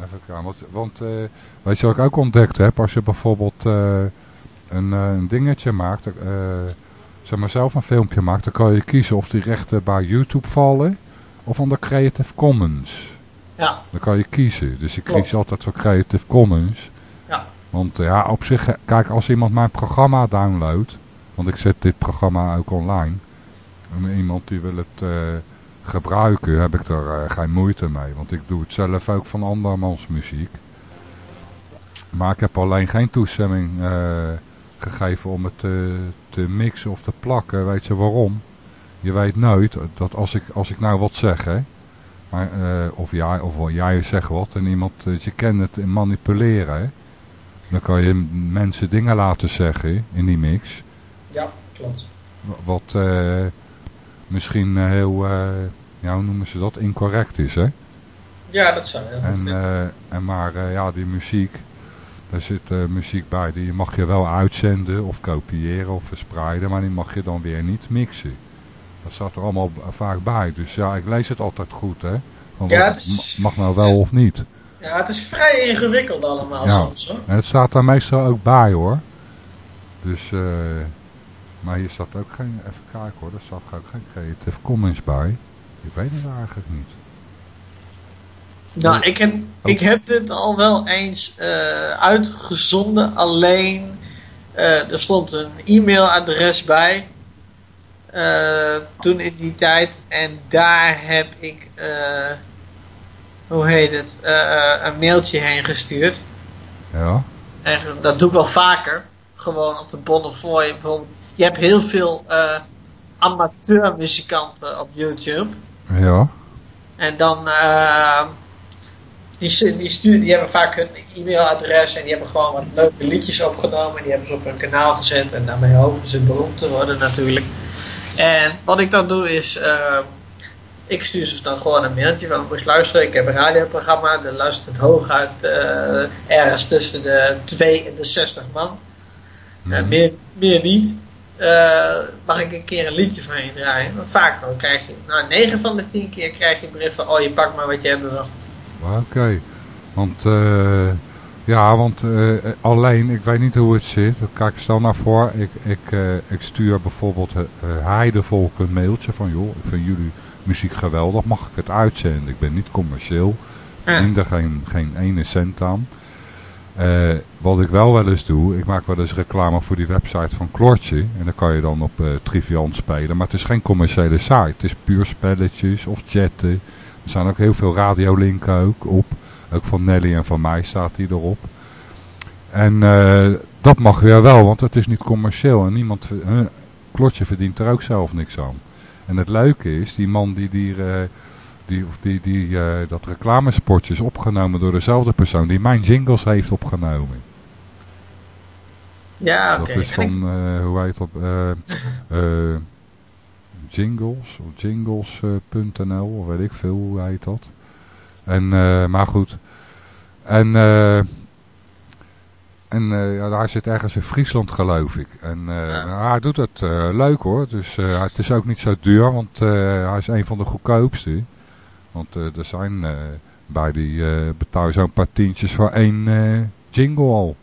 S1: Even kijken, want, want eh, weet je wat ik ook ontdekt heb? Als je bijvoorbeeld eh, een, eh, een dingetje maakt, zeg maar zelf een filmpje maakt, dan kan je kiezen of die rechten bij YouTube vallen of onder Creative Commons.
S7: Ja,
S1: Dan kan je kiezen. Dus ik
S7: Klopt.
S1: kies altijd voor Creative Commons.
S7: Ja.
S1: Want ja, op zich, kijk, als iemand mijn programma downloadt, want ik zet dit programma ook online, en iemand die wil het eh, gebruiken, heb ik er eh, geen moeite mee. Want ik doe het zelf ook van andermans muziek. Maar ik heb alleen geen toestemming eh, gegeven om het te, te mixen of te plakken. Weet je waarom? Je weet nooit dat als ik, als ik nou wat zeg, hè, maar, of, jij, of jij zegt wat en iemand, je kent het in manipuleren. hè. Dan kan je mensen dingen laten zeggen in die mix.
S7: ja, klopt.
S1: wa- Wat eh, misschien eh, heel, eh, ja, hoe noemen ze dat, incorrect is. Hè?
S7: Ja, dat zou heel
S1: En, eh, en maar ja, die muziek, daar zit muziek bij, die mag je wel uitzenden of kopiëren of verspreiden, maar die mag je dan weer niet mixen. Dat staat er allemaal vaak bij. Dus ja, ik lees het altijd goed, hè. Van
S7: Ja, is-
S1: ma- mag nou wel of niet.
S7: Ja, het is vrij ingewikkeld allemaal
S1: Ja.
S7: soms hoor.
S1: En het staat daar meestal ook bij, hoor. Dus, eh, maar hier staat ook geen, even kijken hoor, er staat ook geen Creative Commons bij. Ik weet het eigenlijk niet.
S7: Nou, ik heb, ik heb dit al wel eens eh, uitgezonden, alleen eh, er stond een e-mailadres bij eh, toen in die tijd en daar heb ik, hoe heet het, een mailtje heen gestuurd.
S1: Ja,
S7: En dat doe ik wel vaker, gewoon op de Bonnefoy. Bijvoorbeeld, je hebt heel veel eh amateurmuzikanten op YouTube.
S1: ja,
S7: En dan, eh, die, die, sturen, die hebben vaak hun e-mailadres en die hebben gewoon wat leuke liedjes opgenomen. En die hebben ze op hun kanaal gezet en daarmee hopen ze beroemd te worden natuurlijk. En wat ik dan doe is, eh, ik stuur ze dan gewoon een mailtje van, moest luisteren, ik heb een radioprogramma, dat luistert hooguit eh ergens tussen de 2 en de 60 man. Eh, meer, meer niet. Eh, mag ik een keer een liedje van je draaien? Want vaak dan krijg je, nou 9 van de 10 keer krijg je bericht van, oh je pakt maar wat je hebben wil.
S1: Oké, want eh, ja, want eh, alleen, ik weet niet hoe het zit. Kijk, stel nou voor, ik, ik, ik stuur bijvoorbeeld Heidevolk een mailtje van, joh, ik vind jullie muziek geweldig, mag ik het uitzenden? Ik ben niet commercieel, verdien er geen, geen ene cent aan. Uh, wat ik wel wel eens doe, ik maak wel eens reclame voor die website van Klortje. En dan kan je dan op uh, Triviant spelen. Maar het is geen commerciële site. Het is puur spelletjes of chatten. Er staan ook heel veel radiolinken ook op. Ook van Nelly en van mij staat die erop. En uh, dat mag weer wel, want het is niet commercieel. En niemand, Klortje verdient er ook zelf niks aan. En het leuke is, die man die, die, die, of die, die uh, dat reclamespotje is opgenomen door dezelfde persoon die mijn jingles heeft opgenomen.
S7: Ja, oké.
S1: Okay. Dat is van, uh, hoe heet dat, uh, jingles, of jingles.nl, of weet ik veel, hoe heet dat. En, maar goed. En, en ja, daar zit ergens in Friesland geloof ik. En ja. hij doet het leuk hoor, dus het is ook niet zo duur, want hij is een van de goedkoopste. Want uh, er zijn uh, bij die uh, betaal zo'n paar tientjes voor één jingle al.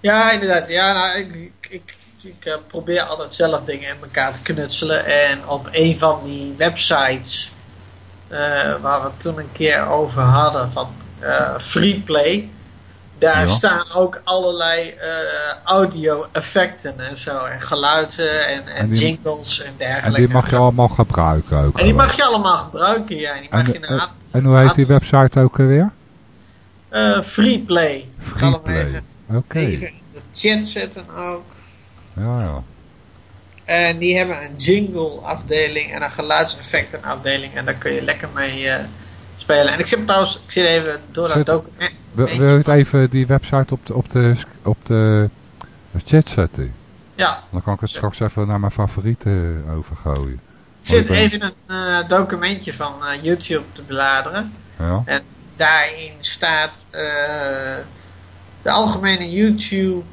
S7: Ja, inderdaad. Ja, nou, ik, ik, ik, probeer altijd zelf dingen in elkaar te knutselen. En op een van die websites waar we toen een keer over hadden van Freeplay. Daar ja. staan ook allerlei audio effecten en zo. En geluiden en, en, en die, jingles en dergelijke.
S1: En die mag je allemaal gebruiken ook.
S7: En die mag je allemaal gebruiken, ja. En, die mag
S1: en,
S7: je
S1: en hoe heet die website ook alweer?
S7: Uh, Freeplay.
S1: Freeplay. Oké. Okay.
S7: Even in de chat zetten ook.
S1: Ja, ja.
S7: En die hebben een jingle afdeling en een geluidseffecten afdeling. En daar kun je lekker mee uh, spelen. En ik zit trouwens, ik zit even door dat document.
S1: Wil, wil je het even die website op de, op de, op de chat zetten?
S7: Ja.
S1: Dan kan ik het straks even naar mijn favorieten overgooien.
S7: Ik zit even een uh, documentje van uh, YouTube te bladeren.
S1: Ja.
S7: En daarin staat uh, de algemene YouTube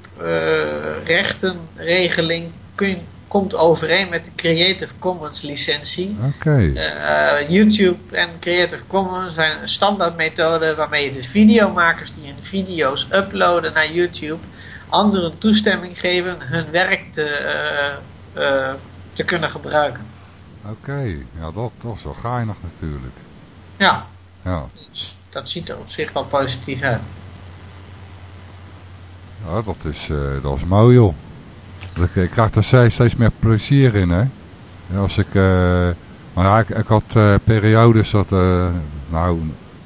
S7: rechtenregeling kun, komt overeen met de Creative Commons licentie.
S1: Oké.
S7: Eh, YouTube en Creative Commons zijn een standaardmethode waarmee je de videomakers die hun video's uploaden naar YouTube anderen toestemming geven hun werk te, eh, eh, te kunnen gebruiken.
S1: Oké. Ja, dat, dat is wel geinig natuurlijk.
S7: Ja,
S1: Ja.
S7: dus dat ziet er op zich wel positief uit.
S1: Ja, dat is, dat is mooi joh. Ik, ik krijg er steeds, steeds meer plezier in hè. Als ik, eh, maar ja, ik, had eh, periodes dat, eh, nou,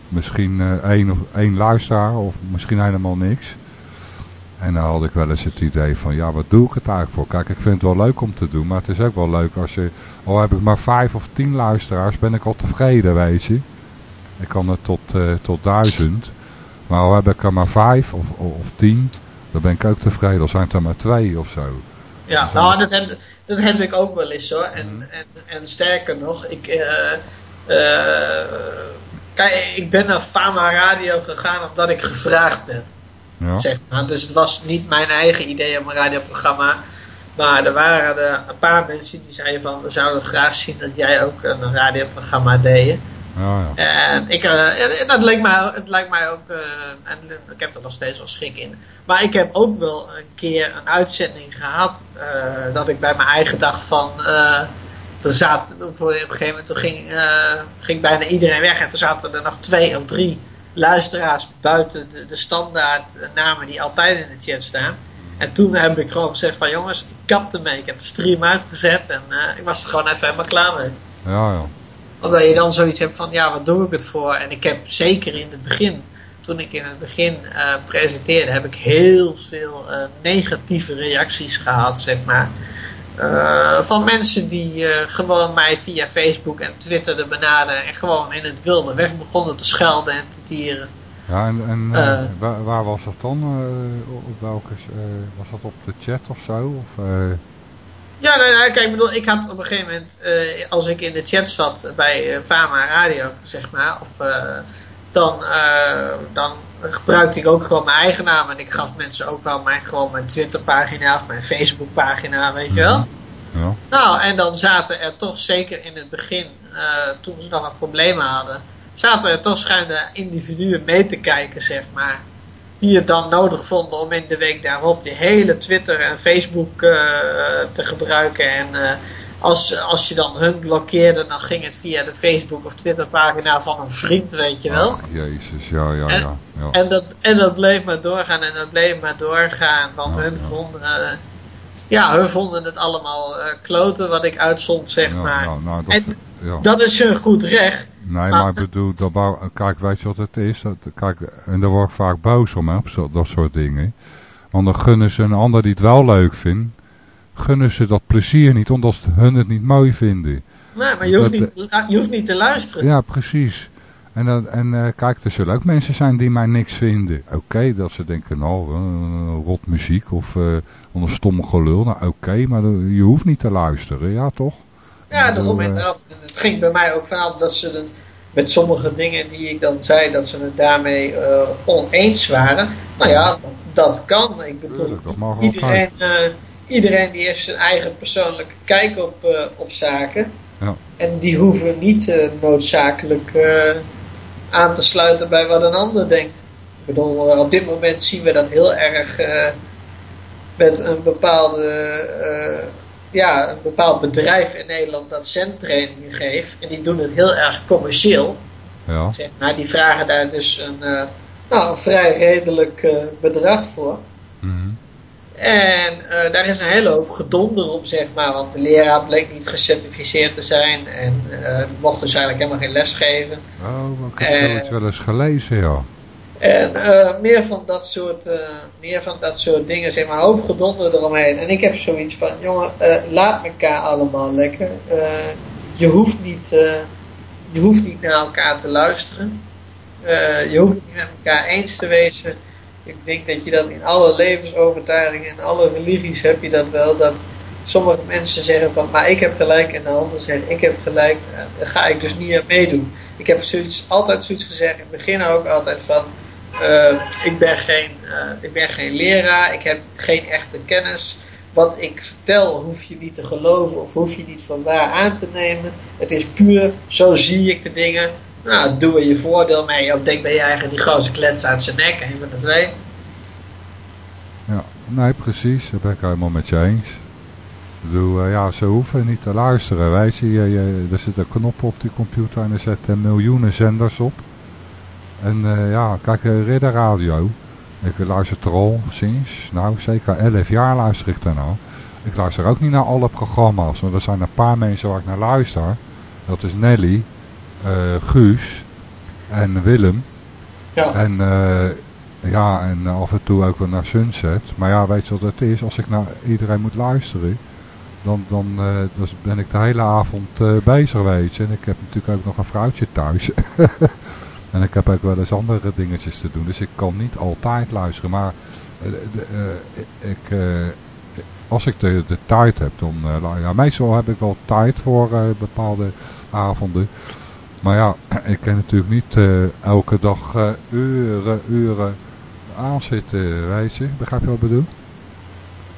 S1: misschien eh, één, of, één luisteraar of misschien helemaal niks. En dan had ik wel eens het idee van, ja, wat doe ik het eigenlijk voor? Kijk, ik vind het wel leuk om te doen, maar het is ook wel leuk als je, al heb ik maar vijf of tien luisteraars, ben ik al tevreden, weet je. Ik kan het tot, eh, tot duizend. Maar al heb ik er maar vijf of, of, of tien, dan ben ik ook tevreden. Al zijn het er maar twee of zo.
S7: Ja, nou, dat heb, dat heb ik ook wel eens hoor. En, en, en sterker nog, ik, eh, eh, kijk, ik ben naar Fama Radio gegaan omdat ik gevraagd ben.
S1: Ja,
S7: Zeg maar. Dus het was niet mijn eigen idee om een radioprogramma. Maar er waren er een paar mensen die zeiden van we zouden graag zien dat jij ook een radioprogramma deed.
S1: Ja, ja.
S7: En ik, eh, en dat leek mij, het lijkt mij ook, eh, en ik heb er nog steeds wel schik in. Maar ik heb ook wel een keer een uitzending gehad eh, dat ik bij mijn eigen dacht van, er zaten, voor op een gegeven moment toen ging, ging bijna iedereen weg en toen zaten er nog twee of drie luisteraars buiten de, de standaard namen die altijd in de chat staan. En toen heb ik gewoon gezegd van jongens, ik kap ermee. Ik heb de stream uitgezet en ik was er gewoon even helemaal klaar mee
S1: ja, ja.
S7: Omdat je dan zoiets hebt van, ja, wat doe ik het voor? En ik heb zeker in het begin, toen ik in het begin eh, presenteerde, heb ik heel veel eh, negatieve reacties gehad, zeg maar. Eh, van mensen die gewoon mij via Facebook en Twitter benaderen en gewoon in het wilde weg begonnen te schelden en te tieren.
S1: Ja, en, en waar, waar was dat dan? op welke, was dat op de chat of zo? Of,
S7: Ja, nou, nou, kijk, ik bedoel, ik had op een gegeven moment, eh, als ik in de chat zat bij eh, Fama Radio, zeg maar, of, eh, dan, dan gebruikte ik ook gewoon mijn eigen naam. En ik gaf mensen ook wel mijn, gewoon mijn Twitterpagina of mijn Facebookpagina, weet je wel.
S1: ja.
S7: Nou, en dan zaten er toch zeker in het begin, toen ze nog wat problemen hadden, zaten er toch schijnende individuen mee te kijken, zeg maar. Die het dan nodig vonden om in de week daarop die hele Twitter en Facebook eh, te gebruiken. En eh, als, als je dan hun blokkeerde, dan ging het via de Facebook of Twitter pagina van een vriend, weet je wel.
S1: Ach, jezus, ja, ja,
S7: En-
S1: ja. ja.
S7: En dat, en dat bleef maar doorgaan en dat bleef maar doorgaan. Want
S1: Ja,
S7: hun. Vonden, eh, ja, hun vonden het allemaal kloten wat ik uitzond, zeg maar.
S1: nou, nou, dat,
S7: En
S1: ja.
S7: dat is hun goed recht.
S1: Nee,
S7: Maar-
S1: ik bedoel, dat kijk, weet je wat het is? Dat, kijk, en daar word ik vaak boos om, hè, op zo, dat soort dingen. Want dan gunnen ze een ander die het wel leuk vindt, gunnen ze dat plezier niet, omdat ze hun het niet mooi vinden.
S7: Nee, maar je hoeft,
S1: Dat-
S7: niet, je hoeft niet te luisteren.
S1: Ja, precies. En, dat, en eh, kijk, er zullen ook mensen zijn die mij niks vinden. Oké, dat ze denken, nou, eh, rot muziek of eh onder stomme gelul. Nou, oké, maar je hoeft niet te luisteren, ja toch?
S7: Ja, daarom
S1: eh,
S7: inderdaad. Het ging bij mij ook vanaf dat ze het, met sommige dingen die ik dan zei, dat ze het daarmee eh, oneens waren. Nou ja, dat, dat kan. Ik bedoel,
S1: Tuurlijk,
S7: iedereen, eh, iedereen die heeft zijn eigen persoonlijke kijk op, eh, op zaken.
S1: Ja.
S7: En die hoeven niet eh, noodzakelijk eh, aan te sluiten bij wat een ander denkt. Ik bedoel, eh, op dit moment zien we dat heel erg eh, met een bepaalde, eh, ja, een bepaald bedrijf in Nederland dat centtrainingen geeft. En die doen het heel erg commercieel.
S1: Ja,
S7: Zeg maar. Die vragen daar dus een, eh, nou, een vrij redelijk eh, bedrag voor.
S1: mhm.
S7: En eh, daar is een hele hoop gedonder om, zeg maar. Want de leraar bleek niet gecertificeerd te zijn. En mocht dus eigenlijk helemaal geen les geven.
S1: Oh, ik heb zoiets wel eens gelezen, ja.
S7: En eh, meer, van dat soort, eh, meer van dat soort dingen, zeg maar, gedonder eromheen. En ik heb zoiets van, jongen, eh, laat elkaar allemaal lekker. Je, hoeft niet, je hoeft niet naar elkaar te luisteren. Je hoeft niet met elkaar eens te wezen. Ik denk dat je dat in alle levensovertuigingen, in alle religies heb je dat wel. Dat sommige mensen zeggen van, maar ik heb gelijk. En de ander zegt, ik heb gelijk. Daar ga ik dus niet aan meedoen. Ik heb zoiets, altijd zoiets gezegd, in het begin ook altijd van... eh, ik, ben geen, eh, ik ben geen leraar, ik heb geen echte kennis. wat ik vertel hoef je niet te geloven of hoef je niet van waar aan te nemen. Het is puur, zo zie ik de dingen. Nou, doe er je voordeel mee. Of denk bij je eigen die gozer klets uit zijn nek, een van de twee.
S1: Ja, nee, precies. Dat ben ik helemaal met je eens. Bedoel, eh, ja, ze hoeven niet te luisteren, je. je, je er zit een knop op die computer en er zetten miljoenen zenders op. En eh, ja, kijk, uh, Ridder Radio. Ik luister er al sinds, nou zeker 11 jaar luister ik daarna. Ik luister ook niet naar alle programma's, want er zijn een paar mensen waar ik naar luister. Dat is Nelly, eh, Guus en Willem.
S7: Ja.
S1: En ja, en af en toe ook wel naar Sunset. Maar ja, weet je wat het is? Als ik naar iedereen moet luisteren, dan, dan dus ben ik de hele avond bezig, weet je. En ik heb natuurlijk ook nog een vrouwtje thuis. en ik heb ook wel eens andere dingetjes te doen. Dus ik kan niet altijd luisteren. Maar eh, eh, ik, eh, als ik de, de tijd heb, dan... ja, meestal heb ik wel tijd voor bepaalde avonden. Maar ja, ik kan natuurlijk niet elke dag eh, uren, uren aanzitten, weet je. Begrijp je wat ik bedoel?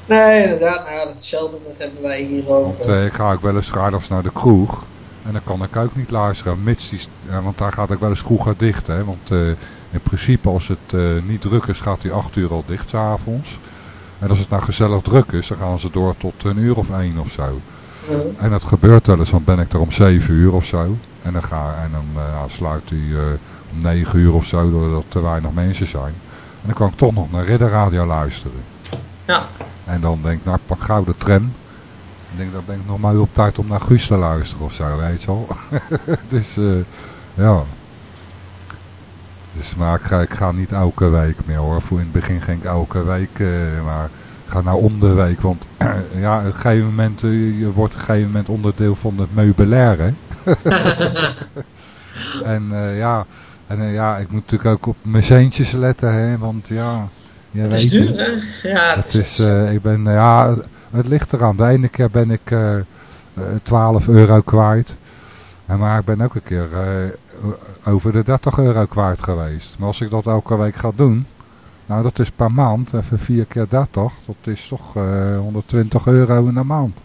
S7: Nee, inderdaad. Nou ja, hetzelfde dat hebben wij hier ook.
S1: Want ik ga ook wel eens vrijdags naar de kroeg. En dan kan ik ook niet luisteren. Mits die, ja, want daar gaat ook wel eens vroeger dicht. Hè? Want eh, in principe als het eh, niet druk is gaat die 8 uur al dicht s'avonds. En als het nou gezellig druk is dan gaan ze door tot een uur of één of zo. En dat gebeurt wel eens. Dan ben ik er om 7 uur of zo. En dan, ga, en dan eh, sluit hij eh, om 9 uur of zo doordat er te weinig mensen zijn. En dan kan ik toch nog naar Ridder Radio luisteren.
S7: Ja.
S1: En dan denk ik, nou ik pak gauw de tram. En denk, dan ben ik nog maar op tijd om naar Guus te luisteren of zo, weet je wel. dus, eh, ja. Dus, maar ik ga, ik ga niet elke week meer hoor. Voor in het begin ging ik elke week, eh, maar ik ga nou om de week. Want ja, op een gegeven moment, eh, je wordt op een gegeven moment onderdeel van het meubilair, hè. en ja, en, ja, ik moet natuurlijk ook op mijn zeentjes letten, hè. Want ja, je
S7: Het
S1: weet
S7: is duur,
S1: het.
S7: hè? Ja,
S1: Het is, eh, ik ben, ja, het ligt eraan. De ene keer ben ik eh, eh, 12 euro kwijt. En maar ik ben ook een keer eh, over de 30 euro kwijt geweest. Maar als ik dat elke week ga doen, nou dat is per maand, even 4 keer 30, dat is toch eh, 120 euro in de maand.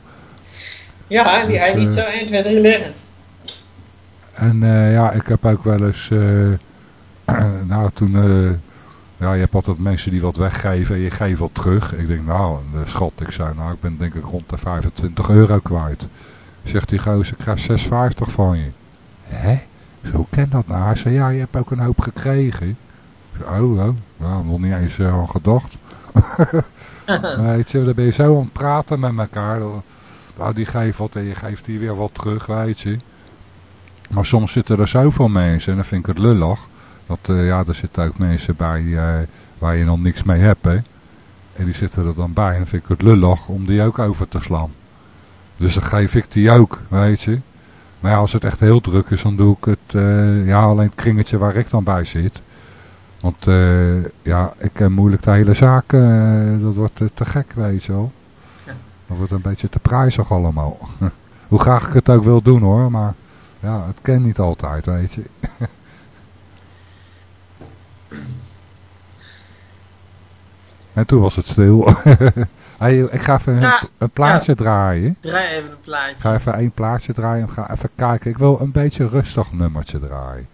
S7: ja die
S1: Dus,
S7: hij niet
S1: eh,
S7: zo 1, 2, 3 liggen.
S1: En eh, ja, ik heb ook wel eens, eh, nou toen, eh, ja je hebt altijd mensen die wat weggeven en je geeft wat terug. Ik denk nou, de schat, ik zei nou, ik ben denk ik rond de 25 euro kwijt. Zegt die gozer, ik krijg 6,50 van je. Zei, hoe ken dat nou? Hij zei, ja, je hebt ook een hoop gekregen. Oh, oh, nou, nog niet eens eh, aan gedacht. Weet je, dan ben je zo aan het praten met elkaar. Nou, die geeft wat en je geeft die weer wat terug, weet je. Maar soms zitten er zoveel mensen en dan vind ik het lullig. Dat, eh, ja, er zitten ook mensen bij eh, waar je dan niks mee hebt, hè. En die zitten er dan bij en dan vind ik het lullig om die ook over te slaan. Dus dan geef ik die ook, weet je. Maar ja, als het echt heel druk is, dan doe ik het, eh, ja, alleen het kringetje waar ik dan bij zit. Want, ja, ik ken moeilijk de hele zaak, dat wordt te gek, weet je wel. Dat wordt een beetje te prijzig allemaal. Hoe graag ik het ook wil doen hoor, maar ja, het ken niet altijd, weet je. En toen was het stil. hey, ik ga even een,
S7: Ja,
S1: een plaatje draaien.
S7: Draai even een plaatje.
S1: Ik ga even één plaatje draaien en ga even kijken. Ik wil een beetje een rustig nummertje draaien.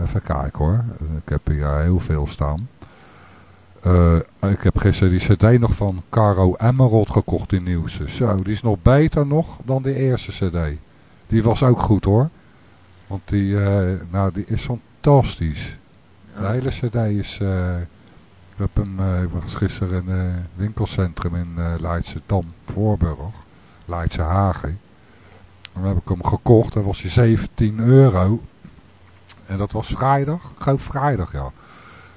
S1: Even kijken hoor. Ik heb hier heel veel staan. Eh, ik heb gisteren die cd nog van Caro Emerald gekocht in Nieuwse. Zo, die is nog beter nog dan de eerste cd. Die was ook goed hoor. Want die, eh, nou, die is fantastisch. De hele cd is... eh, ik heb hem eh, ik was gisteren in het winkelcentrum in eh Leidse Dam, Voorburg. Leidse Hagen. En dan heb ik hem gekocht. Dat was hij 17 euro. En dat was vrijdag. Ik geloof vrijdag, ja.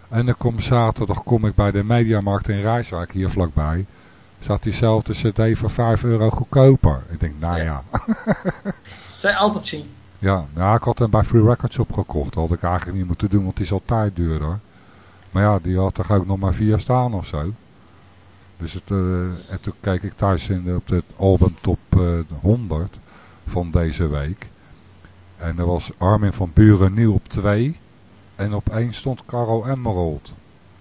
S1: En dan kom zaterdag kom ik bij de Mediamarkt in Rijswijk, hier vlakbij. Zat diezelfde cd voor 5 euro goedkoper. Ik denk, nou ja.
S7: Zou je altijd zien.
S1: Ja, nou, ik had hem bij Free Records opgekocht. Dat had ik eigenlijk niet moeten doen, want die is altijd duurder. Maar ja, die had toch ook nog maar vier staan of zo. Dus het, eh, en toen keek ik thuis in de, op de album top eh, 100 van deze week. En er was Armin van Buren nieuw op 2. En op 1 stond Carol Emerald.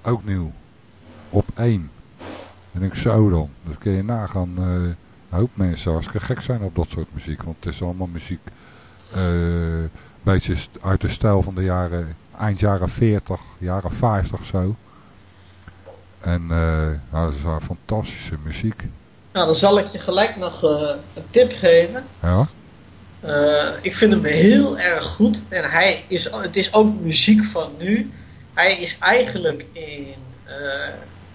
S1: Ook nieuw. Op 1.
S8: En ik zo dan. Dat kun je nagaan. eh, een hoop mensen hartstikke gek zijn op dat soort muziek. Want het is allemaal muziek. eh, Een beetje uit de stijl van de jaren. Eind jaren 40, jaren 50 zo. En eh dat is fantastische muziek.
S7: Nou, dan zal ik je gelijk nog eh, een tip geven.
S8: Ja.
S7: Eh, ik vind hem heel erg goed. En hij is, het is ook muziek van nu. Hij is eigenlijk in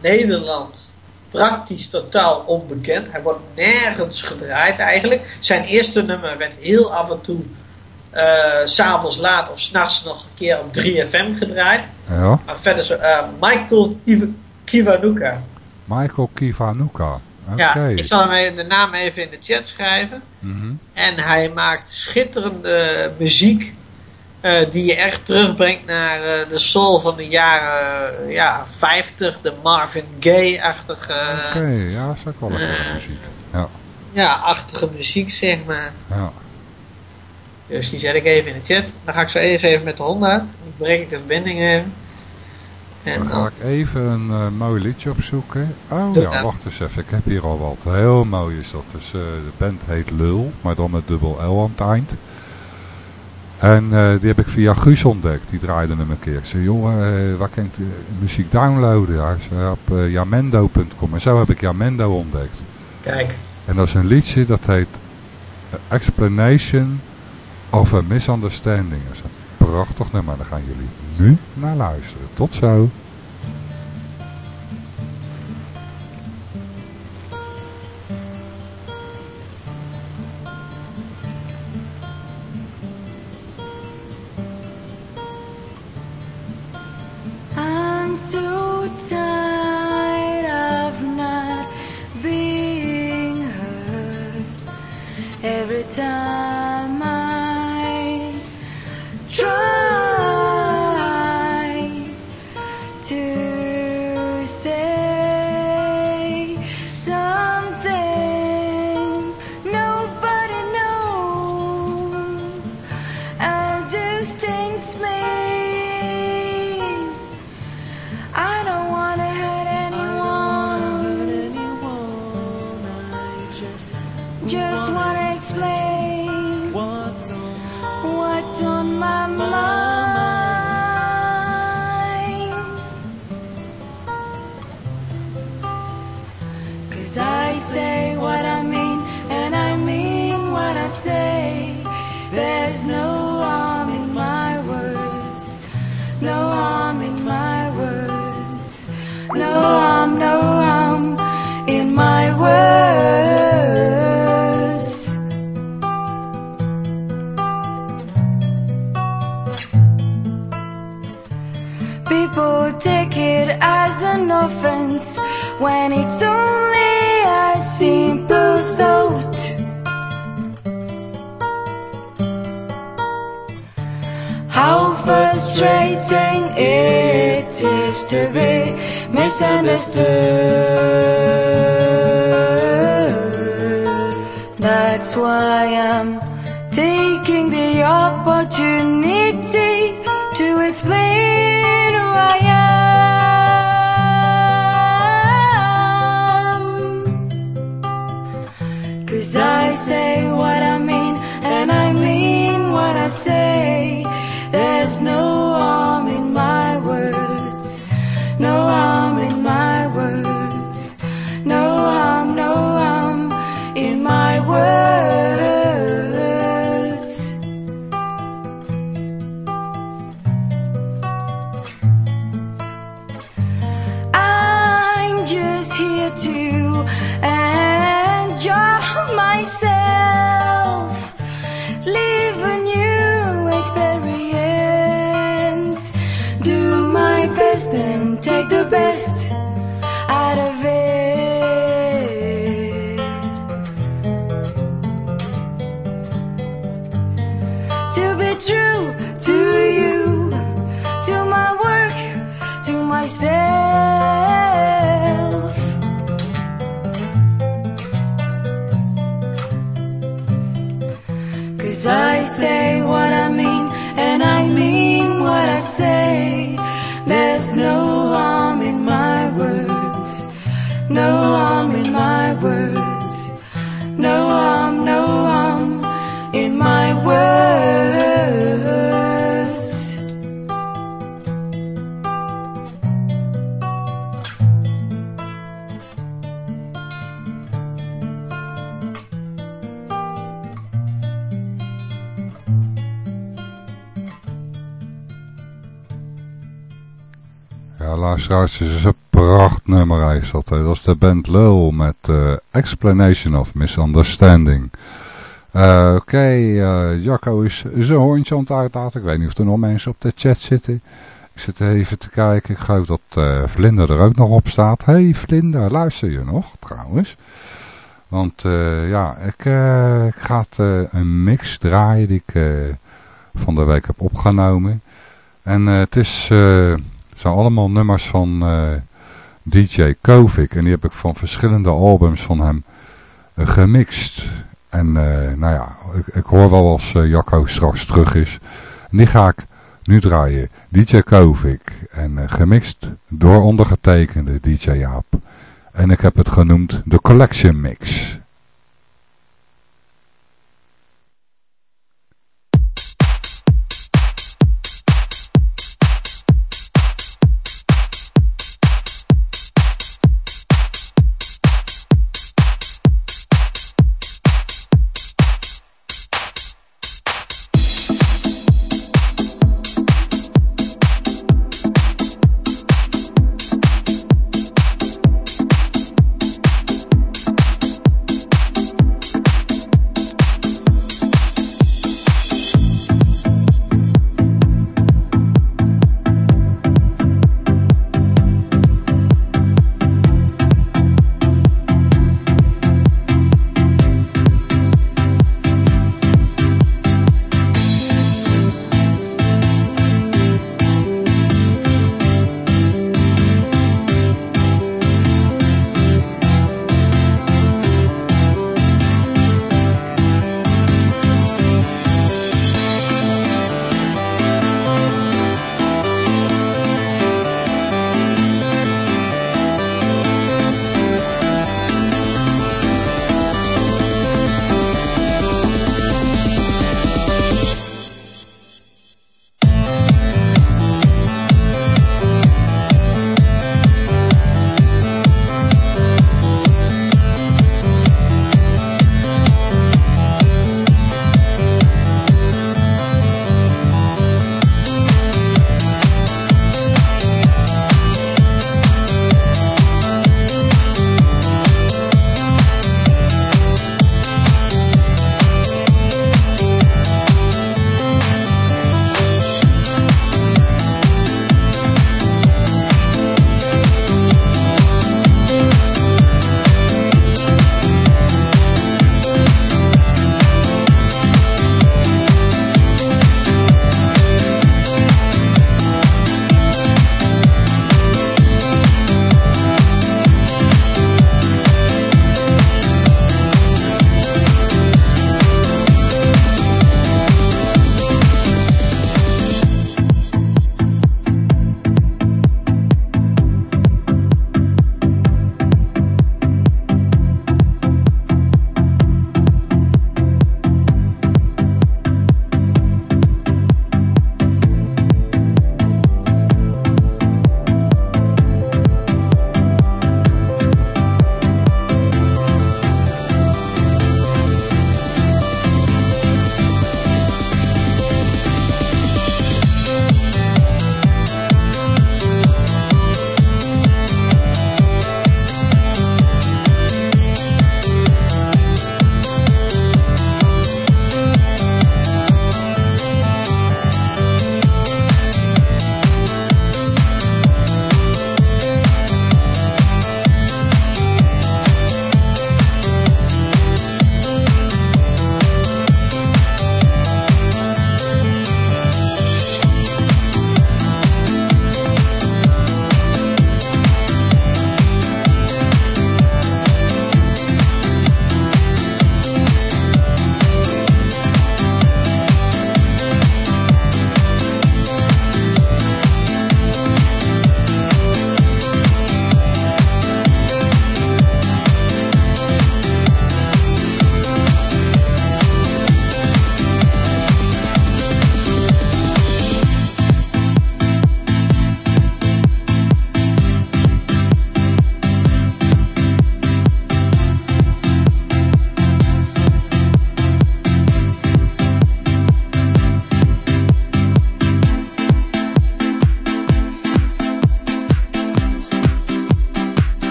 S7: Nederland praktisch totaal onbekend. Hij wordt nergens gedraaid eigenlijk. Zijn eerste nummer werd heel af en toe eh, s'avonds laat of s'nachts nog een keer op 3FM gedraaid.
S8: Ja.
S7: Maar verder zo, eh, Michael Kiv- Kiwanuka.
S8: Michael Kivanuka. Oké.
S7: Ja, ik zal hem de naam even in de chat schrijven.
S8: Mhm.
S7: En hij maakt schitterende muziek. eh, die je echt terugbrengt naar de soul van de jaren ja, 50. De Marvin Gaye-achtige
S8: Oké, ja, dat is ook wel lekkere muziek. Ja,
S7: ja, achtige muziek, zeg maar.
S8: ja.
S7: Dus die zet ik even in de chat. Dan ga ik zo eerst even met de hond uit. Dan breek ik de verbinding even. En
S8: Dan ga ik even een eh, mooi liedje opzoeken. Oh
S7: Doe
S8: ja,
S7: dat.
S8: wacht eens even. Ik heb hier al wat. Heel mooi is dat. Dus, eh, de band heet Lul, maar dan met dubbel L aan het eind. En eh, die heb ik via Guus ontdekt. Die draaide hem een keer. Ik zei, joh, waar kan ik de muziek downloaden? Zei, op jamendo.com. En zo heb ik Jamendo ontdekt.
S7: kijk.
S8: En dat is een liedje dat heet Explanation of a Misunderstanding. Is een prachtig nummer. Daar gaan jullie nu naar luisteren. Tot zo.
S9: Is
S1: de band Lul met eh, Explanation of Misunderstanding. Eh, Oké, eh, Jacco is zijn hondje aan het uitlaten. Ik weet niet of er nog mensen op de chat zitten. Ik zit even te kijken. Ik geloof dat Vlinder er ook nog op staat. hey, Vlinder, luister je nog trouwens? Want ja, ik, ik ga een mix draaien die ik van de week heb opgenomen. En het is... het zijn allemaal nummers van DJ Kovic. En die heb ik van verschillende albums van hem eh, gemixt. En eh, nou ja, ik, ik hoor wel als eh, Jacco straks terug is. Die ga ik nu draaien. DJ Kovic. En gemixt door ondergetekende DJ Jaap. En ik heb het genoemd de Collection Mix.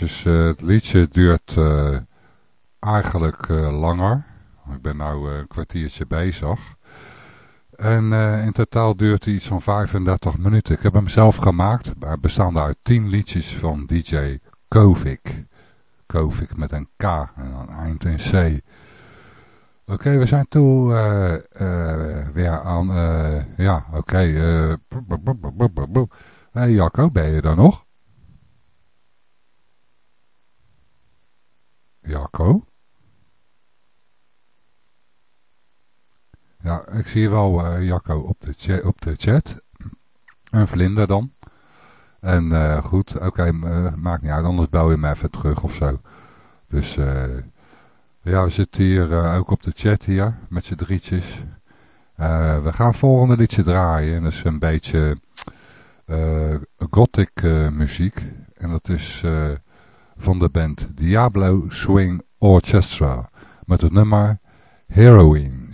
S1: Luisteraartjes. Eh, het liedje duurt eh, eigenlijk eh, langer. Ik ben nu een kwartiertje bezig. En in totaal duurt hij iets van 35 minuten. Ik heb hem zelf gemaakt. Bestaande uit 10 liedjes van DJ Kovic. Kovic met een K en dan eind in C. Oké, we zijn toe weer aan... ja, oké. Okay, hey Jacco, ben je daar nog? Jacco? Ja, ik zie wel uh, Jacco op de, op de chat. En Vlinder dan. En uh, goed, oké, okay, uh, maakt niet uit, anders bel je me even terug of zo. Dus ja, we zitten hier ook op de chat hier, met z'n drietjes. we gaan volgende liedje draaien. En dat is een beetje gothic muziek. En dat is van de band Diablo Swing Orchestra met het nummer Heroines.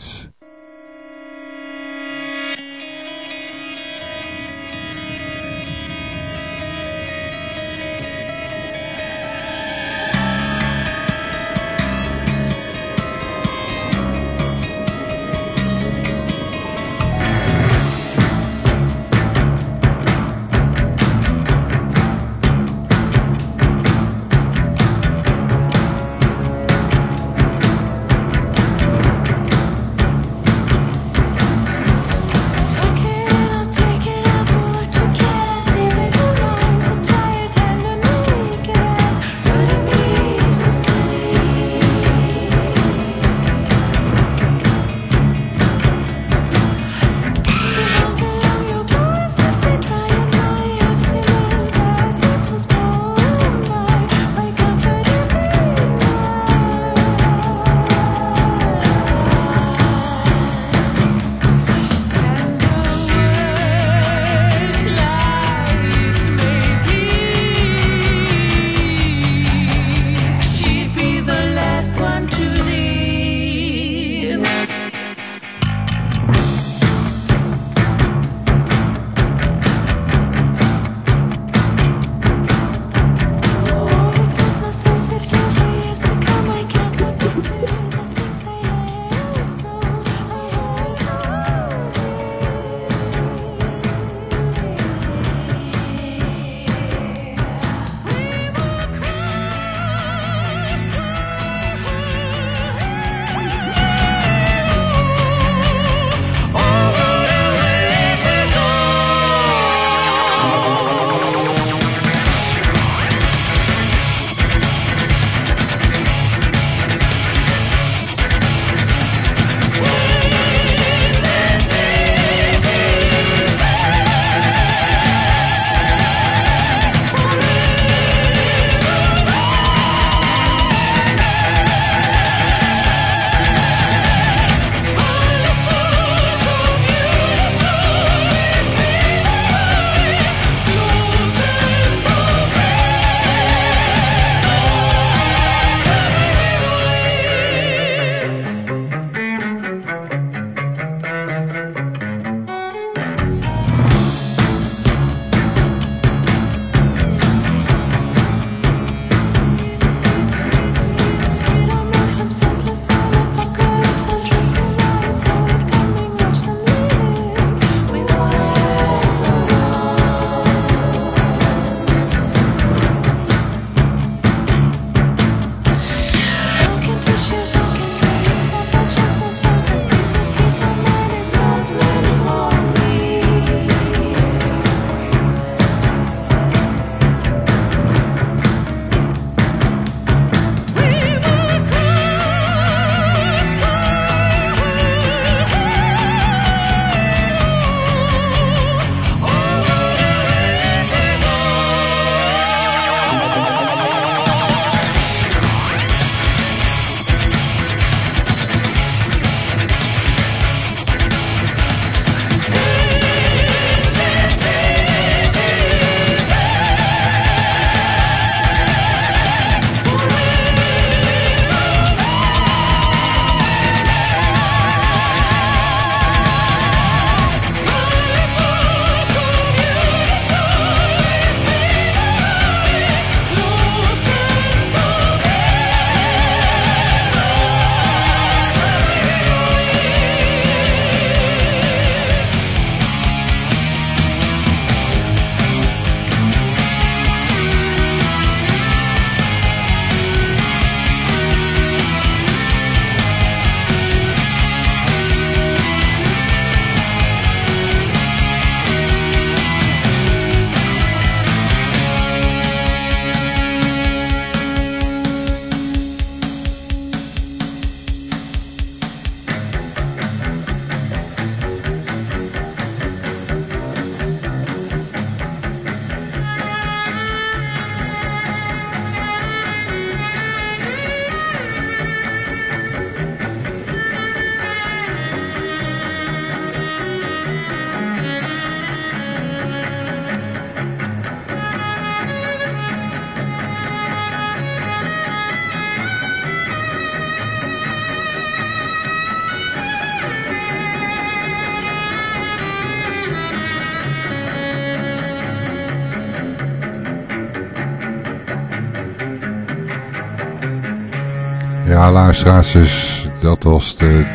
S1: Ja, luisteraars, dat was de...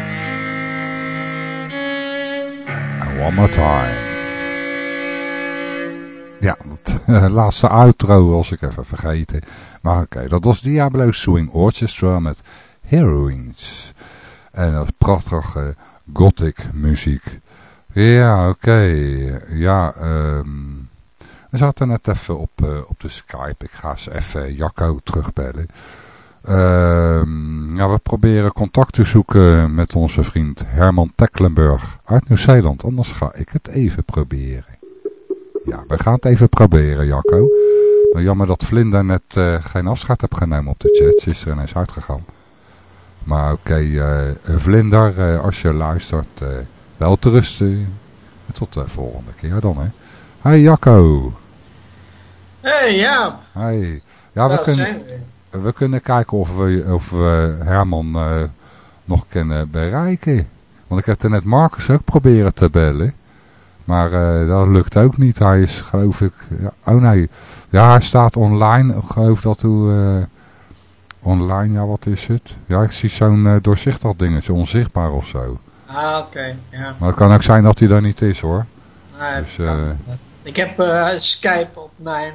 S1: One more time. Ja, dat laatste outro was ik even vergeten. Maar oké, dat was Diablo Swing Orchestra met Heroines. En dat is prachtige gothic muziek. Ja, oké. Ja, ehm we zaten net even op, eh, op de Skype. Ik ga eens even Jacco terugbellen. Ehm ja, we proberen contact te zoeken met onze vriend Herman Tecklenburg uit Nieuw-Zeeland. Anders ga ik het even proberen. Ja, we gaan het even proberen, Jacco. Nou, jammer dat Vlinda net eh, geen afscheid heeft genomen op de chat. Ze is er ineens uitgegaan. Maar oké, eh, Vlinder, eh, als je luistert, eh, wel te rusten. Tot de volgende keer dan, hè. Hey Jacco.
S7: hey, ja.
S1: Hey. Ja, we
S7: Nou,
S1: kunnen...
S7: we.
S1: Kunnen kijken of we, of we Herman eh, nog kunnen bereiken. Want ik heb er net Marcus ook proberen te bellen. Maar eh, dat lukt ook niet. Hij is geloof ik... Ja, oh nee. Ja, hij staat online. Ik geloof dat u... eh, online, ja wat is het? Ja, ik zie zo'n doorzichtig dingetje. Onzichtbaar of zo.
S7: Ah, oké. Ja.
S1: Maar het kan ook zijn dat hij daar niet is hoor.
S7: Nou,
S1: Dus,
S7: Ik heb Skype op mijn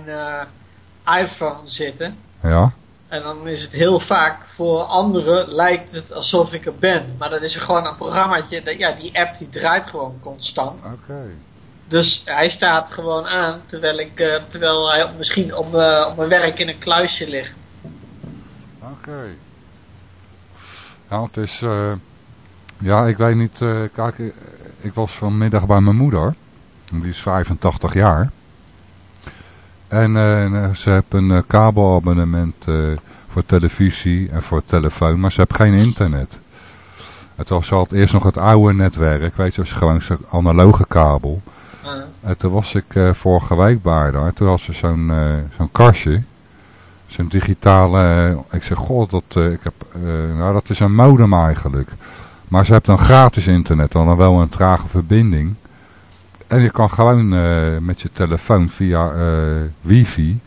S7: iPhone zitten.
S1: Ja?
S7: En dan is het heel vaak voor anderen lijkt het alsof ik er ben. Maar dat is gewoon een programmaatje. Dat, ja, die app die draait gewoon constant.
S1: Oké.
S7: Dus hij staat gewoon aan terwijl, ik, eh, terwijl hij op- misschien op, op mijn werk in een kluisje ligt.
S1: Oké. Ja, het is... eh, ja, ik weet niet... kijk, ik was vanmiddag bij mijn moeder. Die is 85 jaar. En eh, ze heeft een eh, kabelabonnement eh, voor televisie en voor telefoon. Maar ze heeft geen internet. Het was had eerst nog het oude netwerk. Weet je, was gewoon zo'n analoge kabel.
S7: Ah,
S1: En toen was ik eh, vorige week bij haar. Toen had ze zo'n eh, zo'n kastje. Zo'n digitale... eh, ik zeg, god, dat, eh, ik heb, eh, nou, dat is een modem eigenlijk. Maar ze heeft dan gratis internet. Dan wel een trage verbinding. En je kan gewoon eh, met je telefoon via eh, wifi...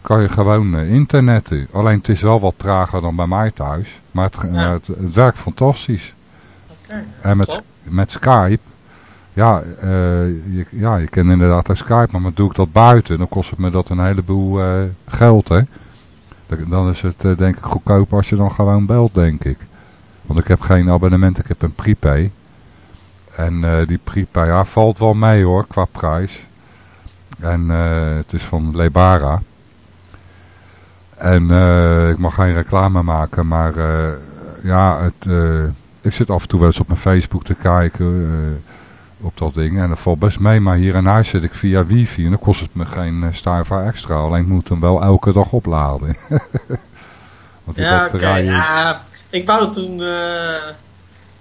S1: kan je gewoon eh, internetten. Alleen het is wel wat trager dan bij mij thuis. Maar het,
S7: Ja.
S1: het, het werkt fantastisch. En met,
S7: Top.
S1: met Skype, ja, je, ja, je kent inderdaad Skype, maar doe ik dat buiten, dan kost het me dat een heleboel geld, hè. Dan- is het denk ik goedkoper als je dan gewoon belt, denk ik. Want ik heb geen abonnement, ik heb een prepay. En eh, die prepay, ja, valt wel mee hoor, qua prijs. En eh, het is van Lebara. En eh, ik mag geen reclame maken, maar ja, het, ik zit af en toe wel eens op mijn Facebook te kijken op dat ding. En dat valt best mee, maar hier in huis zit ik via wifi en dan kost het me geen uh, stuiver extra. Alleen ik moet hem wel elke dag opladen. Want die
S7: Ja. Ja, ik wou toen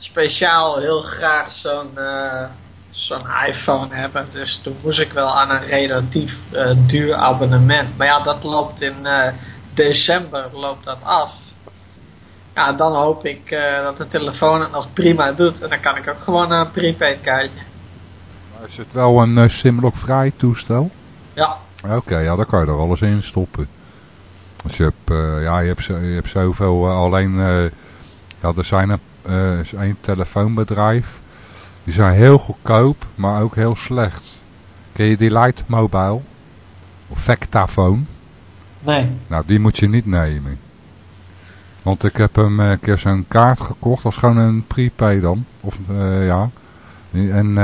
S7: speciaal heel graag zo'n eh, zo'n iPhone hebben. Dus toen moest ik wel aan een relatief eh, duur abonnement. Maar ja, dat loopt in eh, december loopt dat af. Ja, dan hoop ik dat de telefoon het nog prima doet. En dan kan ik ook gewoon een prepaid kaartje.
S1: Is het wel een Simlock vrij toestel?
S7: Ja,
S1: Oké, ja, dan kan je er alles in stoppen. Dus je hebt, ja, je hebt, je hebt zoveel, alleen, ja, er zijn een, eh, is één telefoonbedrijf. Die zijn heel goedkoop, maar ook heel slecht. Ken je die Light Mobile? Of Vectaphone?
S7: nee.
S1: Nou, die moet je niet nemen. Want ik heb hem eh, een keer zo'n kaart gekocht. Dat was gewoon een prepay dan. Of, eh, ja. En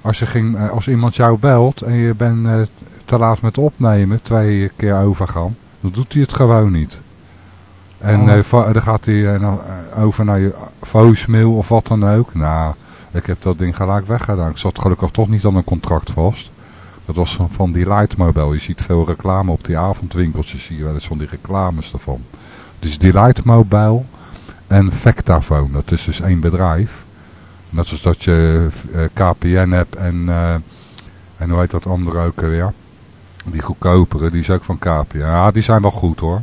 S1: als, je ging, als iemand jou belt en je bent te laat met opnemen, twee keer overgaan, dan doet hij het gewoon niet. En
S7: Oh.
S1: eh, dan gaat hij eh, nou, eh, over naar je voicemail of wat dan ook. Nou, ik heb dat ding gelijk weggedaan. Ik zat gelukkig toch niet aan een contract vast. Dat was van, van die Lightmobile. Je ziet veel reclame op die avondwinkeltjes. Zie je wel eens van die reclames ervan. Dus die Lightmobile en Vectaphone. Dat is dus één bedrijf. Net zoals dat je KPN hebt en, en hoe heet dat andere ook weer. Die goedkopere, die is ook van KPN. Ja, die zijn wel goed hoor.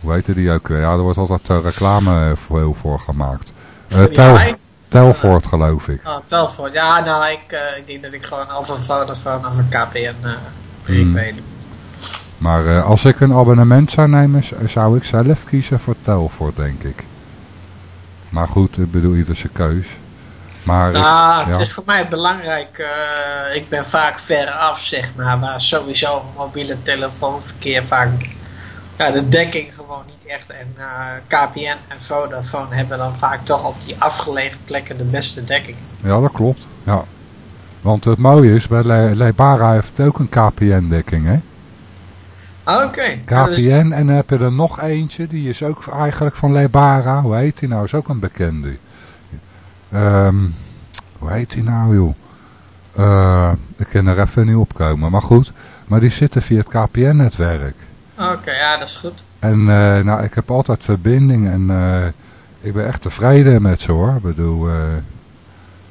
S1: Hoe heette die ook? Ja, er wordt altijd eh, reclame voor, heel voor gemaakt. Eh, Tel,
S7: Ja, ik-
S1: Telfort geloof ik.
S7: Oh, telefoon. Ja, nou, ik, eh, ik denk dat ik gewoon een Vodafone of een KPN eh.
S1: Maar eh, als ik een abonnement zou nemen, zou ik zelf kiezen voor Telfort, denk ik. Maar goed, ik bedoel, ieder zijn keus. Maar ik-
S7: Nou,
S1: ja.
S7: het is voor mij belangrijk. eh, ik ben vaak ver af, zeg maar. Waar sowieso mobiele telefoonverkeer vaak. Ja, de dekking gewoon niet echt. En eh, KPN en Vodafone hebben dan vaak toch op die afgelegen plekken de beste dekking.
S1: Ja, dat klopt. Ja. Want het mooie is, bij Le Lebara heeft ook een KPN-dekking, hè?
S7: Oké. Ja, dus-
S1: KPN en dan heb je er nog eentje, die is ook eigenlijk van Lebara. Hoe heet die nou? Is ook een bekende. Ehm, hoe heet die nou, joh? Eh, ik kan er even niet opkomen, maar goed. Maar die zitten via het KPN-netwerk.
S7: Oké, ja, dat is goed.
S1: En eh, nou, ik heb altijd verbinding en eh, ik ben echt tevreden met ze hoor. Ik bedoel, eh,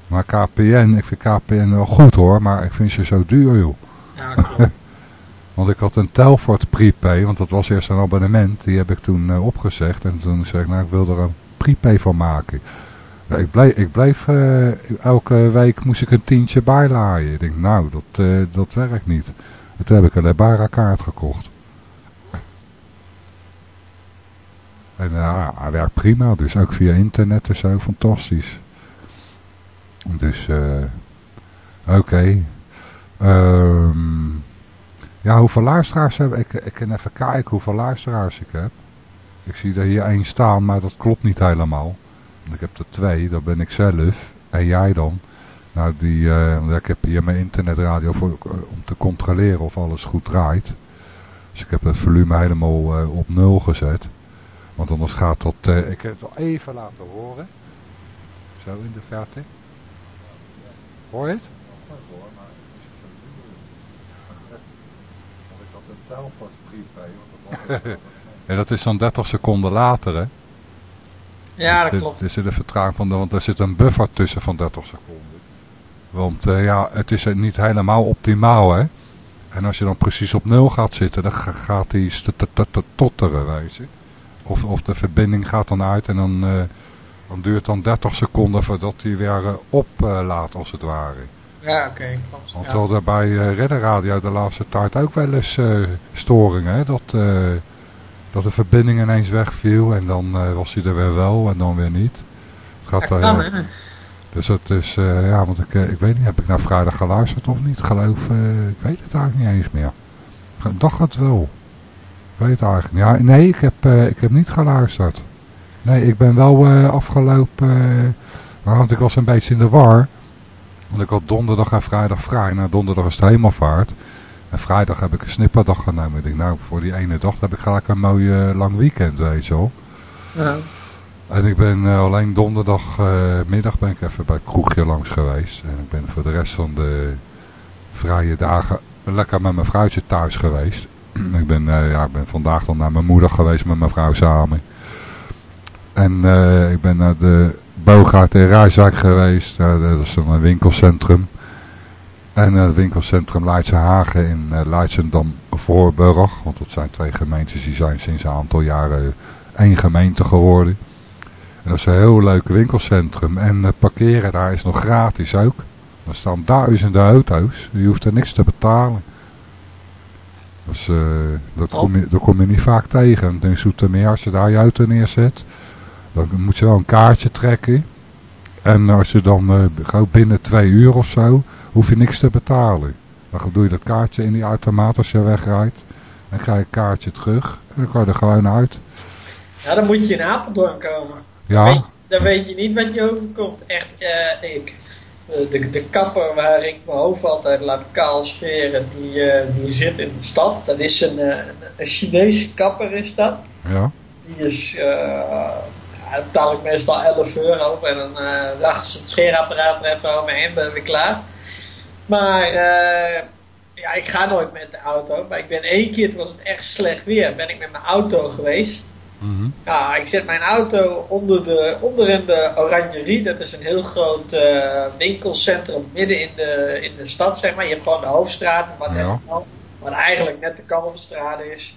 S1: maar KPN, ik vind KPN wel goed hoor, maar ik vind ze zo duur joh.
S7: Ja, klopt.
S1: Want ik had een Telfort prepay, want dat was eerst een abonnement. Die heb ik toen opgezegd. En toen zei ik, nou ik wil er een prepay van maken. Nou, ik bleef, ik bleef elke week moest ik een tientje bijlaaien. Ik denk, nou, dat, dat werkt niet. En toen heb ik een Lebara kaart gekocht. En ja, hij werkt prima. Dus ook via internet en zo, fantastisch. Dus, eh oké. Ehm ja, hoeveel luisteraars heb ik? Ik kan even kijken hoeveel luisteraars ik heb. Ik zie er hier één staan, maar dat klopt niet helemaal. Want ik heb er twee, dat ben ik zelf. En jij dan. Nou, die, eh, ik heb hier mijn internetradio voor, eh, om te controleren of alles goed draait. Dus ik heb het volume helemaal eh, op nul gezet. Want anders gaat dat... eh, ik kan het wel even laten horen. Zo in de verte. Hoor je het? Want ik had een. Want dat en dat is dan 30 seconden later, hè?
S7: Ja, dat klopt.
S1: Er zit een vertraging van, want er zit een buffer tussen van 30 seconden. Want eh, ja, het is niet helemaal optimaal, hè? En als je dan precies op nul gaat zitten, dan ga- gaat t- totteren, weet je. Of, of de verbinding gaat dan uit en dan, eh, dan duurt het dan 30 seconden voordat hij weer eh, oplaat, als het ware.
S7: Ja, oké.
S1: Want
S7: Ja.
S1: we hadden bij uh, Redder Radio de laatste tijd ook wel eens eh, storingen. Hè? Dat, eh, dat de verbinding ineens wegviel en dan eh, was hij er weer wel en dan weer niet. Het gaat
S7: Dat kan, hè?
S1: Dus het is, eh, ja, want ik, eh, ik weet niet, heb ik nou vrijdag geluisterd of niet? Geloof, eh, ik weet het eigenlijk niet eens meer. Ik dacht het wel. Weet eigenlijk niet. Ja, nee, ik heb, eh, ik heb niet geluisterd. Nee, ik ben wel eh, afgelopen, eh, want ik was een beetje in de war. Want ik had donderdag en vrijdag vrij. Nou, donderdag is het hemelvaart. En vrijdag heb ik een snipperdag genomen. Ik denk, nou, voor die ene dag heb ik gelijk een mooi lang weekend, weet je wel.
S7: Ja.
S1: En ik ben alleen donderdagmiddag middag ben ik even bij het kroegje langs geweest. En ik ben voor de rest van de vrije dagen lekker met mijn vrouwtje thuis geweest. ik, ben, eh, ja, ik ben vandaag dan naar mijn moeder geweest met mijn vrouw samen. En eh, ik ben naar de Bogaert in Rijswijk geweest. Eh, dat is een winkelcentrum. En eh, het winkelcentrum Leidse Hagen in uh, Leidsendam Voorburg. Want dat zijn twee gemeentes die zijn sinds een aantal jaren één gemeente geworden. En dat is een heel leuk winkelcentrum. En parkeren daar is nog gratis ook. Er staan duizenden auto's. Je hoeft er niks te betalen. Dus uh, dat, kom je, dat kom je niet vaak tegen. In Zoetermeer, als je daar je auto neerzet, dan moet je wel een kaartje trekken. En als je dan uh, gauw binnen twee uur of zo, hoef je niks te betalen. Dan doe je dat kaartje in die automaat als je wegrijdt. Dan krijg je een kaartje terug. En dan kan je er gewoon uit.
S7: Ja, dan moet je in Apeldoorn komen.
S1: Ja.
S7: Dan weet, dan weet je niet wat je overkomt. Echt, uh, ik, de, de kapper waar ik mijn hoofd altijd laat kaal scheren, die, uh, die zit in de stad. Dat is een, een, een Chinese kapper is dat.
S1: Ja.
S7: Die is, uh, daar betaal ik meestal 11 euro en dan uh, lachen ze het scheerapparaat er even overheen, ben ik weer Maar uh, ja, ik ga nooit met de auto. Maar ik ben één keer, toen was het echt slecht weer, ben ik met mijn auto geweest.
S1: Mhm.
S7: Mm -hmm. Ja, ik zet mijn auto onder, de, onder in de Oranjerie. Dat is een heel groot uh, winkelcentrum midden in de, in de stad, zeg maar. Je hebt gewoon de hoofdstraat, wat,
S1: Ja.
S7: net, wat eigenlijk net de Kalverstraat is.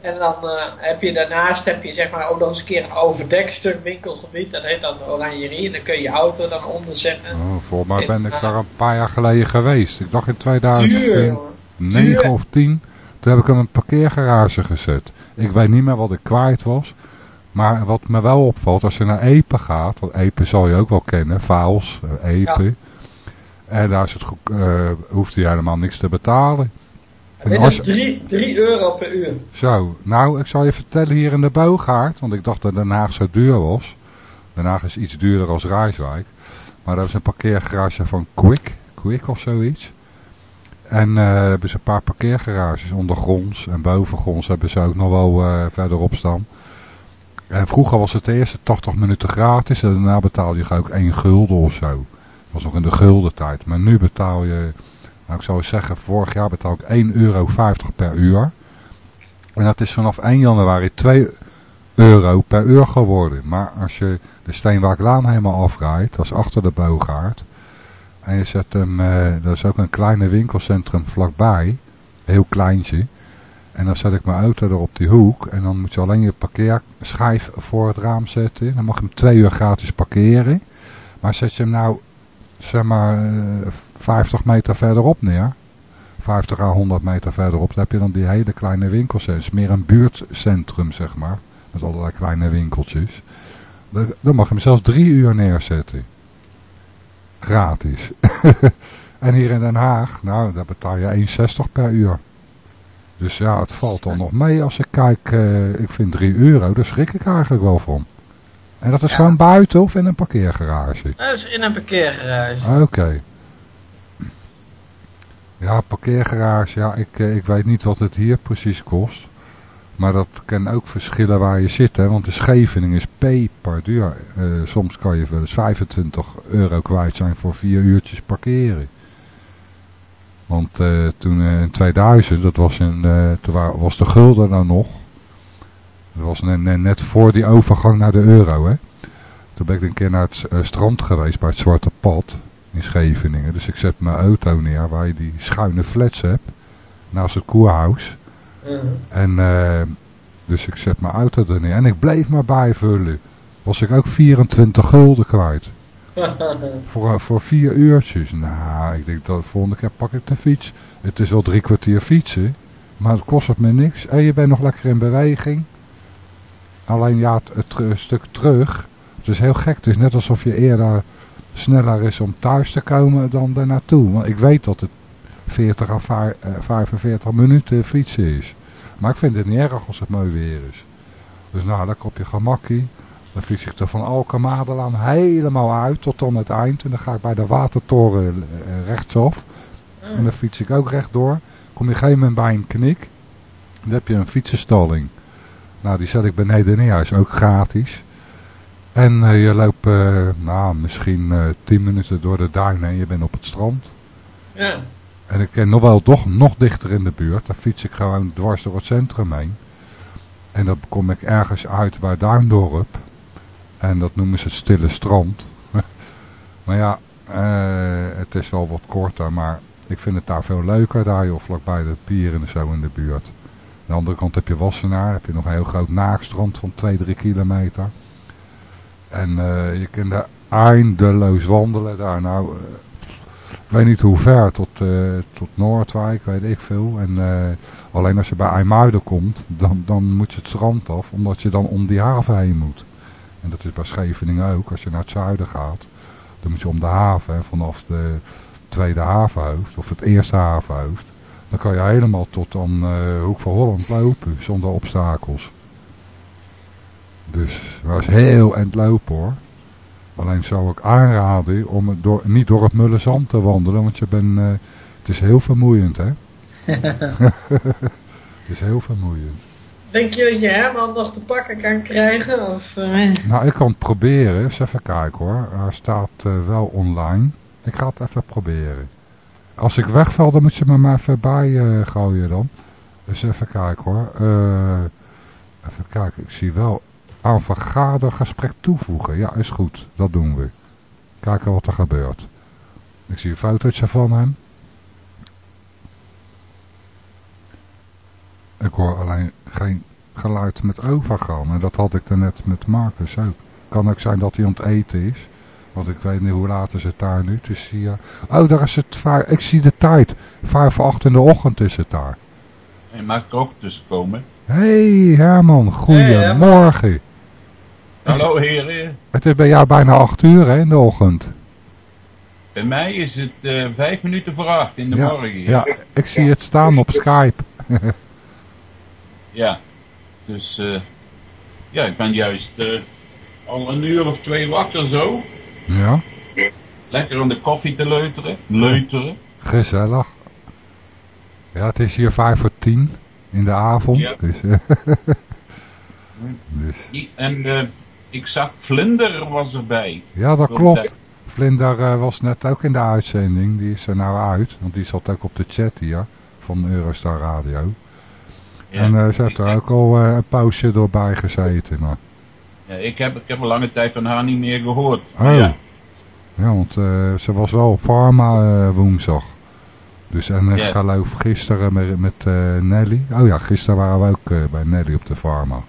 S7: En dan uh, heb je daarnaast heb je zeg maar ook nog eens een keer een overdekstuk winkelgebied. Dat heet dan de Oranjerie. En dan kun je je auto dan onder zetten.
S1: Oh, volgens mij ben ik daar een paar jaar geleden geweest. Ik dacht in
S7: Duur,
S1: 2009
S7: jongen.
S1: of 10. Toen heb ik hem een parkeergarage gezet. Ik weet niet meer wat ik kwijt was. Maar wat me wel opvalt, als je naar Epe gaat, want Epe zal je ook wel kennen, Vaals, eh, Epe. En daar is het, eh, hoeft hij helemaal niks te betalen. En als
S7: is
S1: je-
S7: 3 euro per uur.
S1: Zo, nou, ik zal je vertellen hier in de Boogaard, want ik dacht dat Den Haag zo duur was. Den Haag is iets duurder als Rijswijk. Maar dat is een parkeergarage van Quick, Quick of zoiets. En eh hebben ze een paar parkeergarages ondergronds en bovengronds hebben ze ook nog wel eh, verderop staan. En vroeger was het de eerste 80 minuten gratis en daarna betaalde je ook 1 gulden of zo. Dat was nog in de gulden tijd. Maar nu betaal je, nou ik zou zeggen, vorig jaar betaal ik 1,50 euro per uur. En dat is vanaf 1 januari 2 euro per uur geworden. Maar als je de Steenwaaklaan helemaal afrijdt, dat is achter de Boogaard. En je zet hem, eh dat is ook een kleine winkelcentrum vlakbij. Heel kleintje. En dan zet ik mijn auto er op die hoek. En dan moet je alleen je parkeerschijf voor het raam zetten. Dan mag je hem twee uur gratis parkeren. Maar zet je hem nou, zeg maar, eh, 50 meter verderop neer. 50 à 100 meter verderop. Dan heb je dan die hele kleine winkelcentrum. Meer een buurtcentrum, zeg maar. Met allerlei kleine winkeltjes. Dan mag je hem zelfs drie uur neerzetten. Gratis. en hier in Den Haag, nou, daar betaal je 1,60 per uur. Dus ja, het valt dan nog mee als ik kijk. eh, ik vind 3 euro, daar schrik ik eigenlijk wel van. En dat is
S7: Ja.
S1: gewoon buiten of in een parkeergarage?
S7: Dat is in een parkeergarage.
S1: Oké. Ja, parkeergarage, ja, ik, eh, ik weet niet wat het hier precies kost. Maar dat kan ook verschillen waar je zit, hè. Want de Scheveningen is peperduur. Eh soms kan je wel eens 25 euro kwijt zijn voor vier uurtjes parkeren. Want eh, toen eh, in 2000, dat was, in, toen wa- was de gulden nou nog. Dat was net, net, voor die overgang naar de euro, hè. Toen ben ik een keer naar het strand geweest bij het Zwarte Pad in Scheveningen. Dus ik zet mijn auto neer waar je die schuine flats hebt. Naast het koerhuis.
S7: Mhm.
S1: En eh, dus ik zet mijn auto er neer. En ik bleef maar bijvullen. Was ik ook 24 gulden kwijt. Voor, voor vier uurtjes. Nou, ik denk dat de volgende keer pak ik de fiets. Het is wel drie kwartier fietsen. Maar het kost het me niks. En je bent nog lekker in beweging. Alleen ja, het, stuk terug. Het is heel gek. Het is net alsof je eerder sneller is om thuis te komen dan daar naartoe. Want ik weet dat het 40 à vijf- eh, 45 minuten fietsen is. Maar ik vind het niet erg als het mooi weer is. Dus nou, lekker op je gemakkie. Dan fiets ik er van Alkemadelaan helemaal uit tot aan het eind. En dan ga ik bij de watertoren eh, rechtsaf. En dan fiets ik ook rechtdoor. Kom je op een gegeven moment bij een knik. Dan heb je een fietsenstalling. Nou, die zet ik beneden neer. Is ook gratis. En eh, je loopt nou, misschien eh 10 minuten door de duinen en je bent op het strand.
S7: Ja.
S1: En ik ken nog wel toch nog dichter in de buurt. Dan fiets ik gewoon dwars door het centrum heen. En dan kom ik ergens uit bij Duindorp. En dat noemen ze het stille strand. maar ja, eh, het is wel wat korter. Maar ik vind het daar veel leuker. Daar joh, vlakbij de pieren en zo in de buurt. Aan de andere kant heb je Wassenaar. heb je nog een heel groot naakstrand van 2, 3 kilometer. En eh, je kunt daar eindeloos wandelen daar. Nou, eh, ik weet niet hoe ver, tot, eh, tot Noordwijk, weet ik veel. En eh, alleen als je bij IJmuiden komt, dan, dan moet je het strand af, omdat je dan om die haven heen moet. En dat is bij Scheveningen ook, als je naar het zuiden gaat. Dan moet je om de haven, vanaf de tweede havenhoofd, of het eerste havenhoofd. Dan kan je helemaal tot aan eh, Hoek van Holland lopen, zonder obstakels. Dus dat is heel eind lopen hoor. Alleen zou ik aanraden om het door, niet door het mulle zand te wandelen, want je bent, eh, het is heel vermoeiend hè. het is heel vermoeiend.
S7: Denk je dat je Herman nog te pakken kan krijgen? Of, eh,
S1: Nou, ik kan het proberen. Eens even kijken hoor. Hij staat eh, wel online. Ik ga het even proberen. Als ik wegval, dan moet je me maar even bij eh, gooien dan. Dus even kijken hoor. Eh, even kijken, ik zie wel aan vergadergesprek toevoegen. Ja, is goed. Dat doen we. Kijken wat er gebeurt. Ik zie een fotootje van hem. Ik hoor alleen geen geluid met overgaan. En dat had ik net met Marcus ook. Kan ook zijn dat hij aan het eten is. Want ik weet niet hoe laat is het daar nu. Is hier... Oh, daar is het... Ik zie de tijd. Vijf voor acht in de ochtend is het daar.
S10: En mag ik er ook tussen komen?
S1: hey Herman, goedemorgen.
S10: Hallo heren.
S1: Het is bij jou bijna acht uur hè, in de ochtend.
S10: Bij mij is het eh, vijf minuten voor acht in de
S1: ja,
S10: morgen.
S1: ja, ik zie het staan op Skype.
S10: Ja. Dus eh, ja, ik ben juist eh, al een uur of twee wakker zo.
S1: Ja,
S10: Lekker om de koffie te leuteren. Leuteren.
S1: gezellig. Ja, het is hier vijf voor tien in de avond.
S10: Ja.
S1: Dus, dus,
S10: En eh, ik zag Vlinder was erbij.
S1: ja, dat
S10: Klopt.
S1: Vlinder eh, was net ook in de uitzending. Die is er nou uit. Want die zat ook op de chat hier van Eurostar Radio.
S10: Ja.
S1: En eh, ze heeft er ook al eh, een pauze doorbij gezeten. Maar,
S10: Ja, ik, heb, ik heb een lange tijd van haar niet meer gehoord.
S1: Oh.
S10: Ja.
S1: ja, want ze was wel op Pharma woensdag. Dus en ik geloof gisteren met, met Nelly. Oh ja, gisteren waren we ook bij Nelly op de Pharma.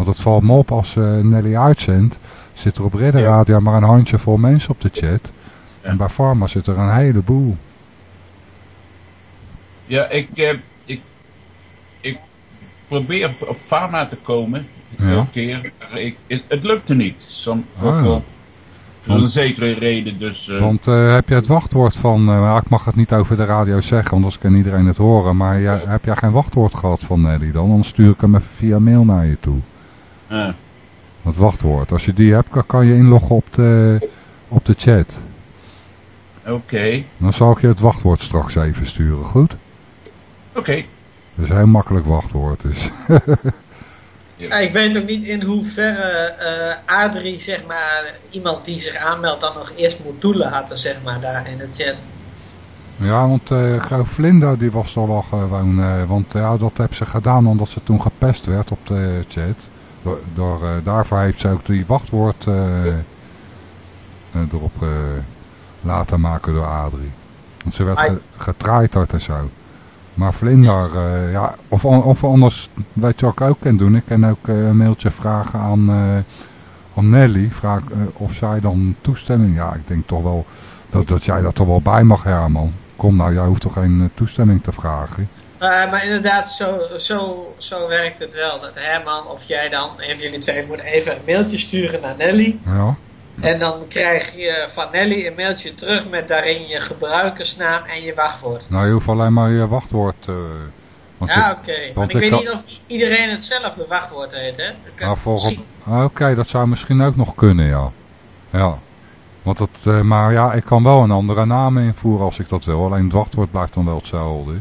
S1: Want het valt me op als eh, Nelly uitzendt. Zit er op Ridder Radio maar een handjevol mensen op de chat. En bij Pharma zit er een heleboel.
S10: Ja, ik, eh, ik, ik probeer op Pharma te komen.
S1: Ja.
S10: keer. Ik, het, het lukte niet. Som, voor,
S1: Ah.
S10: voor, voor
S1: Want-
S10: een zekere reden. Dus, eh,
S1: Want eh, heb je het wachtwoord van... nou, ik mag het niet over de radio zeggen, anders kan iedereen het horen. Maar heb jij geen wachtwoord gehad van Nelly dan? Dan stuur ik hem even via mail naar je toe.
S10: Eh,
S1: Het wachtwoord. Als je die hebt, kan je inloggen op de, op de chat.
S10: Oké.
S1: Dan zal ik je het wachtwoord straks even sturen, goed?
S10: Oké.
S1: Dat is een heel makkelijk wachtwoord. Dus.
S7: Ja, ik weet ook niet in hoeverre eh Adrie, zeg maar, iemand die zich aanmeldt dan nog eerst moet toelaten, zeg maar, daar in de chat.
S1: ja, want eh Vlinda die was er wel gewoon... eh, want ja, dat heeft ze gedaan omdat ze toen gepest werd op de chat. Door, door, eh, daarvoor heeft ze ook die wachtwoord eh, eh, erop laten maken door Adrie. Want ze werd
S7: Ai.
S1: ge, getraaiterd en zo. Maar Vlinder, ja, of, of anders, weet je wat ik ook kan doen? Ik kan ook een mailtje vragen aan, aan Nelly. Vraag of zij dan toestemming... Ja, ik denk toch wel dat, dat jij dat er wel bij mag, Herman. Kom nou, jij hoeft toch geen toestemming te vragen?
S7: Eh, maar inderdaad, zo, zo, zo werkt het wel. Dat Herman of jij dan, een van jullie twee, moet even een mailtje sturen naar Nelly.
S1: Ja,
S7: En dan krijg je van Nelly een mailtje terug met daarin je gebruikersnaam en je wachtwoord.
S1: nou je hoeft alleen maar je wachtwoord... eh, want
S7: Ja, oké.
S1: Want
S7: ik
S1: ik
S7: weet niet of iedereen hetzelfde wachtwoord heet, hè?
S1: Nou, volgens... Ah, Oké, dat zou misschien ook nog kunnen, ja. Ja. Want dat, eh, maar ja, ik kan wel een andere naam invoeren als ik dat wil. Alleen het wachtwoord blijft dan wel hetzelfde.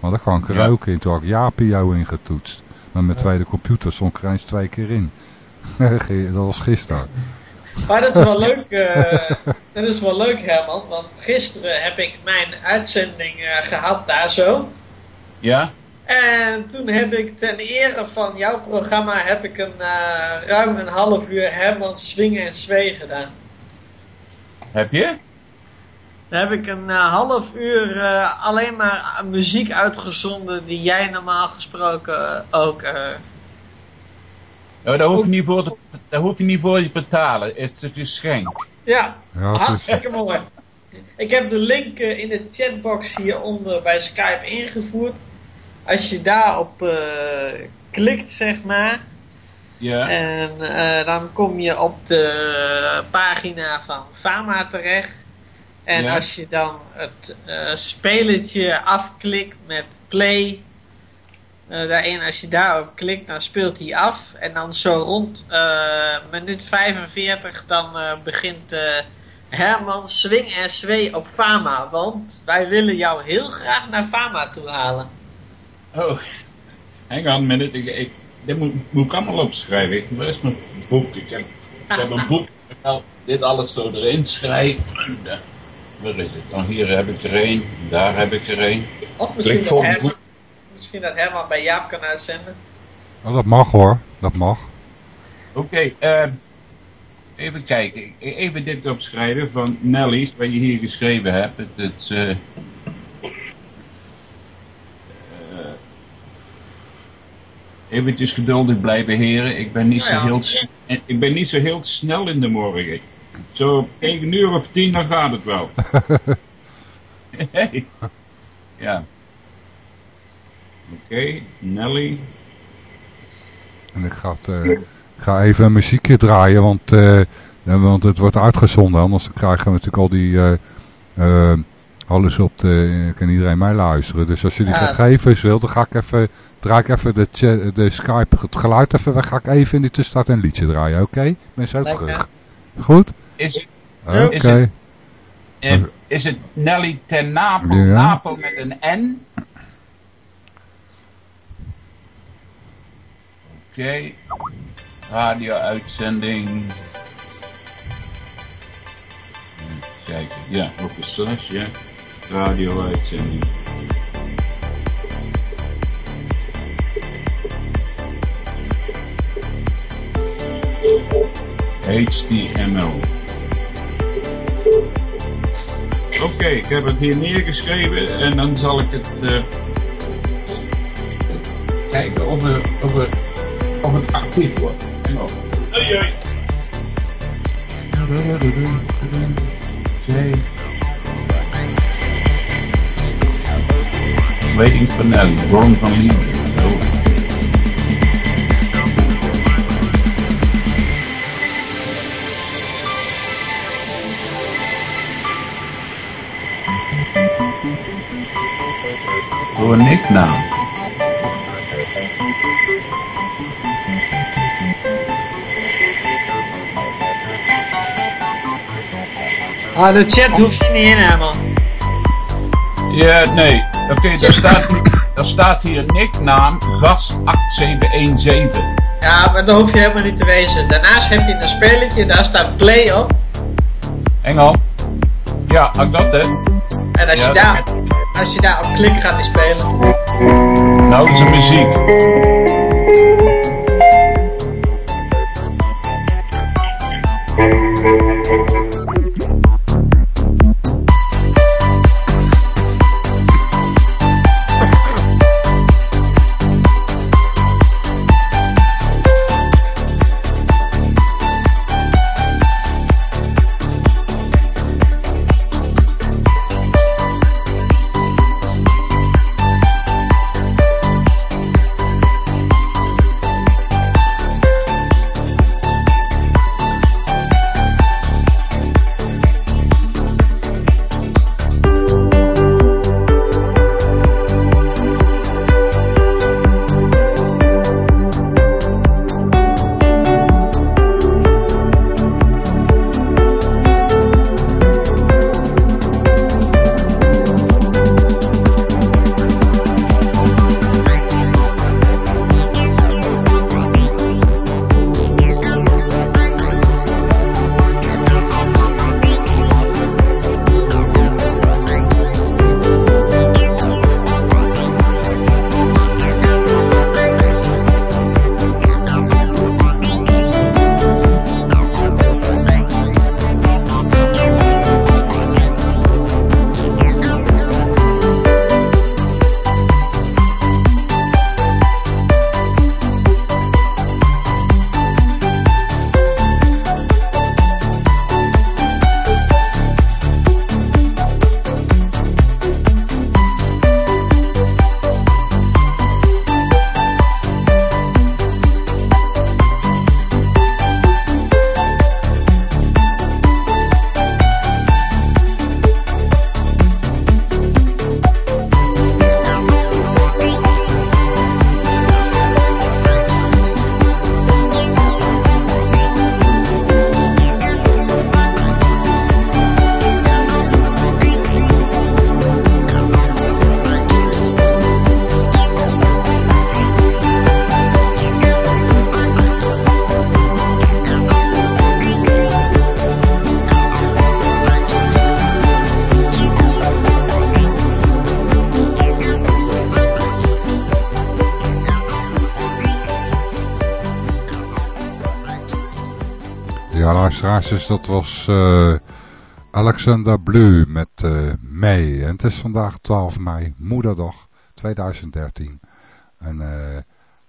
S1: Maar dat kan ik er
S10: Ja.
S1: in. Toen had ik Japio ingetoetst. Met mijn tweede computer stond ik eens twee keer in. dat was gisteren.
S7: Maar dat is wel leuk, eh, dat is wel leuk Herman, want gisteren heb ik mijn uitzending eh, gehad daar zo.
S10: ja?
S7: En toen heb ik ten ere van jouw programma heb ik een eh, ruim een half uur Herman Swingen en Zwee gedaan.
S10: Heb je?
S7: Dan heb ik een eh, half uur eh, alleen maar muziek uitgezonden die jij normaal gesproken eh, ook... eh,
S10: Oh, daar, hoef je niet voor te, daar hoef je niet voor te betalen. Het is een geschenk.
S7: ja,
S1: Ja, het is,
S7: hartstikke mooi. Ik heb de link in de chatbox hieronder bij Skype ingevoerd. Als je daarop eh klikt, zeg maar,
S10: Ja?
S7: en eh, dan kom je op de pagina van Fama terecht. En
S10: Ja.
S7: als je dan het eh spelletje afklikt met play, eh, daarin, als je daarop klikt, dan speelt hij af. En dan zo rond eh, minuut 45, dan begint Herman Swing Zwee op Fama. Want wij willen jou heel graag naar Fama toe halen.
S10: Oh, hang on minute. Ik, ik, dit moet, moet ik allemaal opschrijven. Waar is mijn boek? Ik heb, ik heb een boek. Dit alles zo erin schrijven. Waar is het? Oh, hier heb ik er een. Daar heb ik er een.
S7: Of misschien dat, Herman, misschien dat Herman bij Jaap kan uitzenden.
S1: oh, dat mag hoor, dat mag.
S10: Oké, eh, even kijken. Even dit opschrijven van Nelly's, wat je hier geschreven hebt. Het, het, eventjes geduldig blijven, heren. Ik ben niet,
S7: Ja,
S10: zo heel, ik ben niet zo heel snel in de morgen. Zo tegen een uur of tien, dan gaat het wel. ja. Oké, Nelly.
S1: En ik ga, het, eh, ga even een muziekje draaien, want, eh, ja, want het wordt uitgezonden. Anders krijgen we natuurlijk al die... eh, eh, alles op de... Kan iedereen mij luisteren. Dus als jullie
S7: Ja.
S1: gegevens wilt, dan ga ik even... Draai ik even de, de Skype, het geluid even weg. Ga ik even in de tussentijd een liedje draaien, oké? Ben zo
S7: Lekker.
S1: terug. Goed?
S10: Is het,
S1: Oké.
S10: Is het- eh, is het Nelly ten Napel?
S1: Ja.
S10: Napel met een N? Oké. Radio-uitzending. Even Kijken. Ja, op de slash, ja. Radio-uitzending. HTML. Oké, ik heb het hier neergeschreven en dan zal ik het eh, kijken of, er, of, er, of het actief wordt. Op. Oei, oei. Waiting for Nelly, Ron van Linden. Voor een nicknaam.
S7: Ah, de chat hoef je niet in, Herman.
S10: Ja, nee. Oké, daar, staat, daar staat hier nicknaam gast 8717.
S7: Ja, maar dat hoef je helemaal niet te wezen. Daarnaast heb je een spelletje, daar staat play op.
S10: Engel? Ja, ik dat hè.
S7: En als,
S10: Ja,
S7: je, daar, als je daar op klikt, gaat hij spelen.
S10: Nou, is een muziek.
S1: Dus dat was eh, Alexander Blue met eh May. En het is vandaag 12 mei, moederdag 2013. En eh,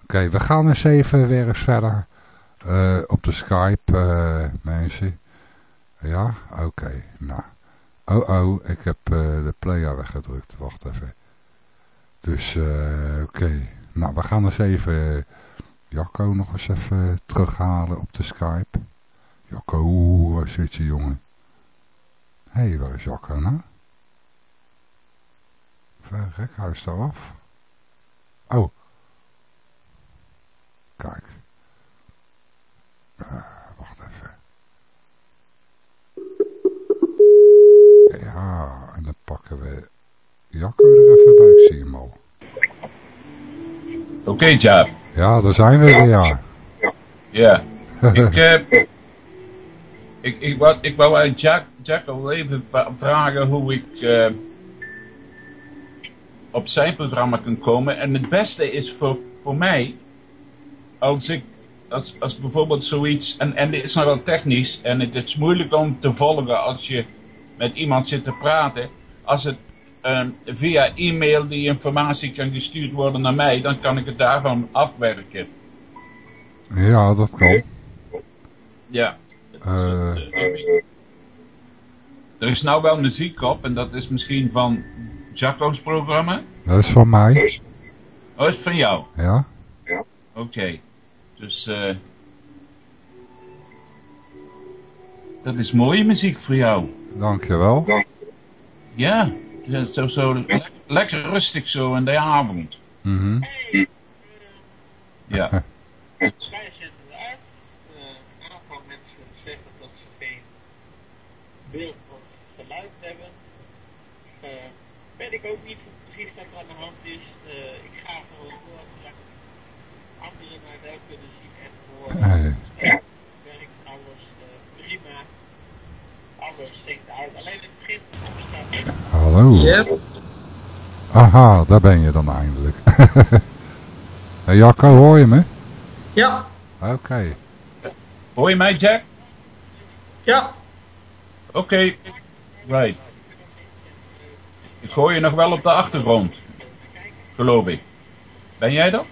S1: oké, we gaan eens even weer eens verder op de Skype, mensen. Ja, oké, nou. Oh, oh, ik heb de player weggedrukt. Wacht even. Dus, oké. Nou, we gaan eens even Jacco nog eens even terughalen op de Skype. Zit je, jongen? Hé, hey, waar is Jacco nou? Verrek, hij is daar af. Oh. Kijk. Eh, wacht even. Ja, en dan pakken we Jacco er even bij. Ik zie hem al.
S10: Oké, Jaap.
S1: Ja, daar zijn we weer, ja.
S10: Ja. ik, eh, ik, wou, ik wou aan Jack, Jack al even vragen hoe ik eh, op zijn programma kan komen. En het beste is voor, voor mij, als ik, als, als bijvoorbeeld zoiets, en, en dit is nog wel technisch, en het is moeilijk om te volgen als je met iemand zit te praten. Als het eh, via e-mail die informatie kan gestuurd worden naar mij, dan kan ik het daarvan afwerken.
S1: Ja, dat kan.
S10: Ja. Dat is
S1: Eh.
S10: er is nou wel muziek op en dat is misschien van Jacco's programma.
S1: Dat is van mij.
S10: Oh, is het van jou?
S1: Ja?
S10: Oké. Dus eh dat is mooie muziek voor jou.
S1: Dankjewel.
S10: Ja, ja zo, zo le- lekker rustig zo in de avond.
S1: Mhm.
S10: Ja.
S7: Wij zenden het uit. Eh, een aantal mensen zeggen dat ze geen beeld of geluid hebben. Eh, weet ik ook niet precies wat er aan de hand is. Eh, ik ga gewoon door zodat anderen mij wel kunnen zien en horen.
S1: Hey.
S7: Werkt alles eh, prima. Alles zingt uit. Alleen het begin opstaan.
S1: Hallo. Aha, daar ben je dan eindelijk. hey Jacco, hoor je me?
S7: Ja,
S1: Oké.
S10: Hoor je mij, Jack?
S7: ja.
S10: Oké. Right. Ik hoor je nog wel op de achtergrond. Geloof ik. Ben jij dat?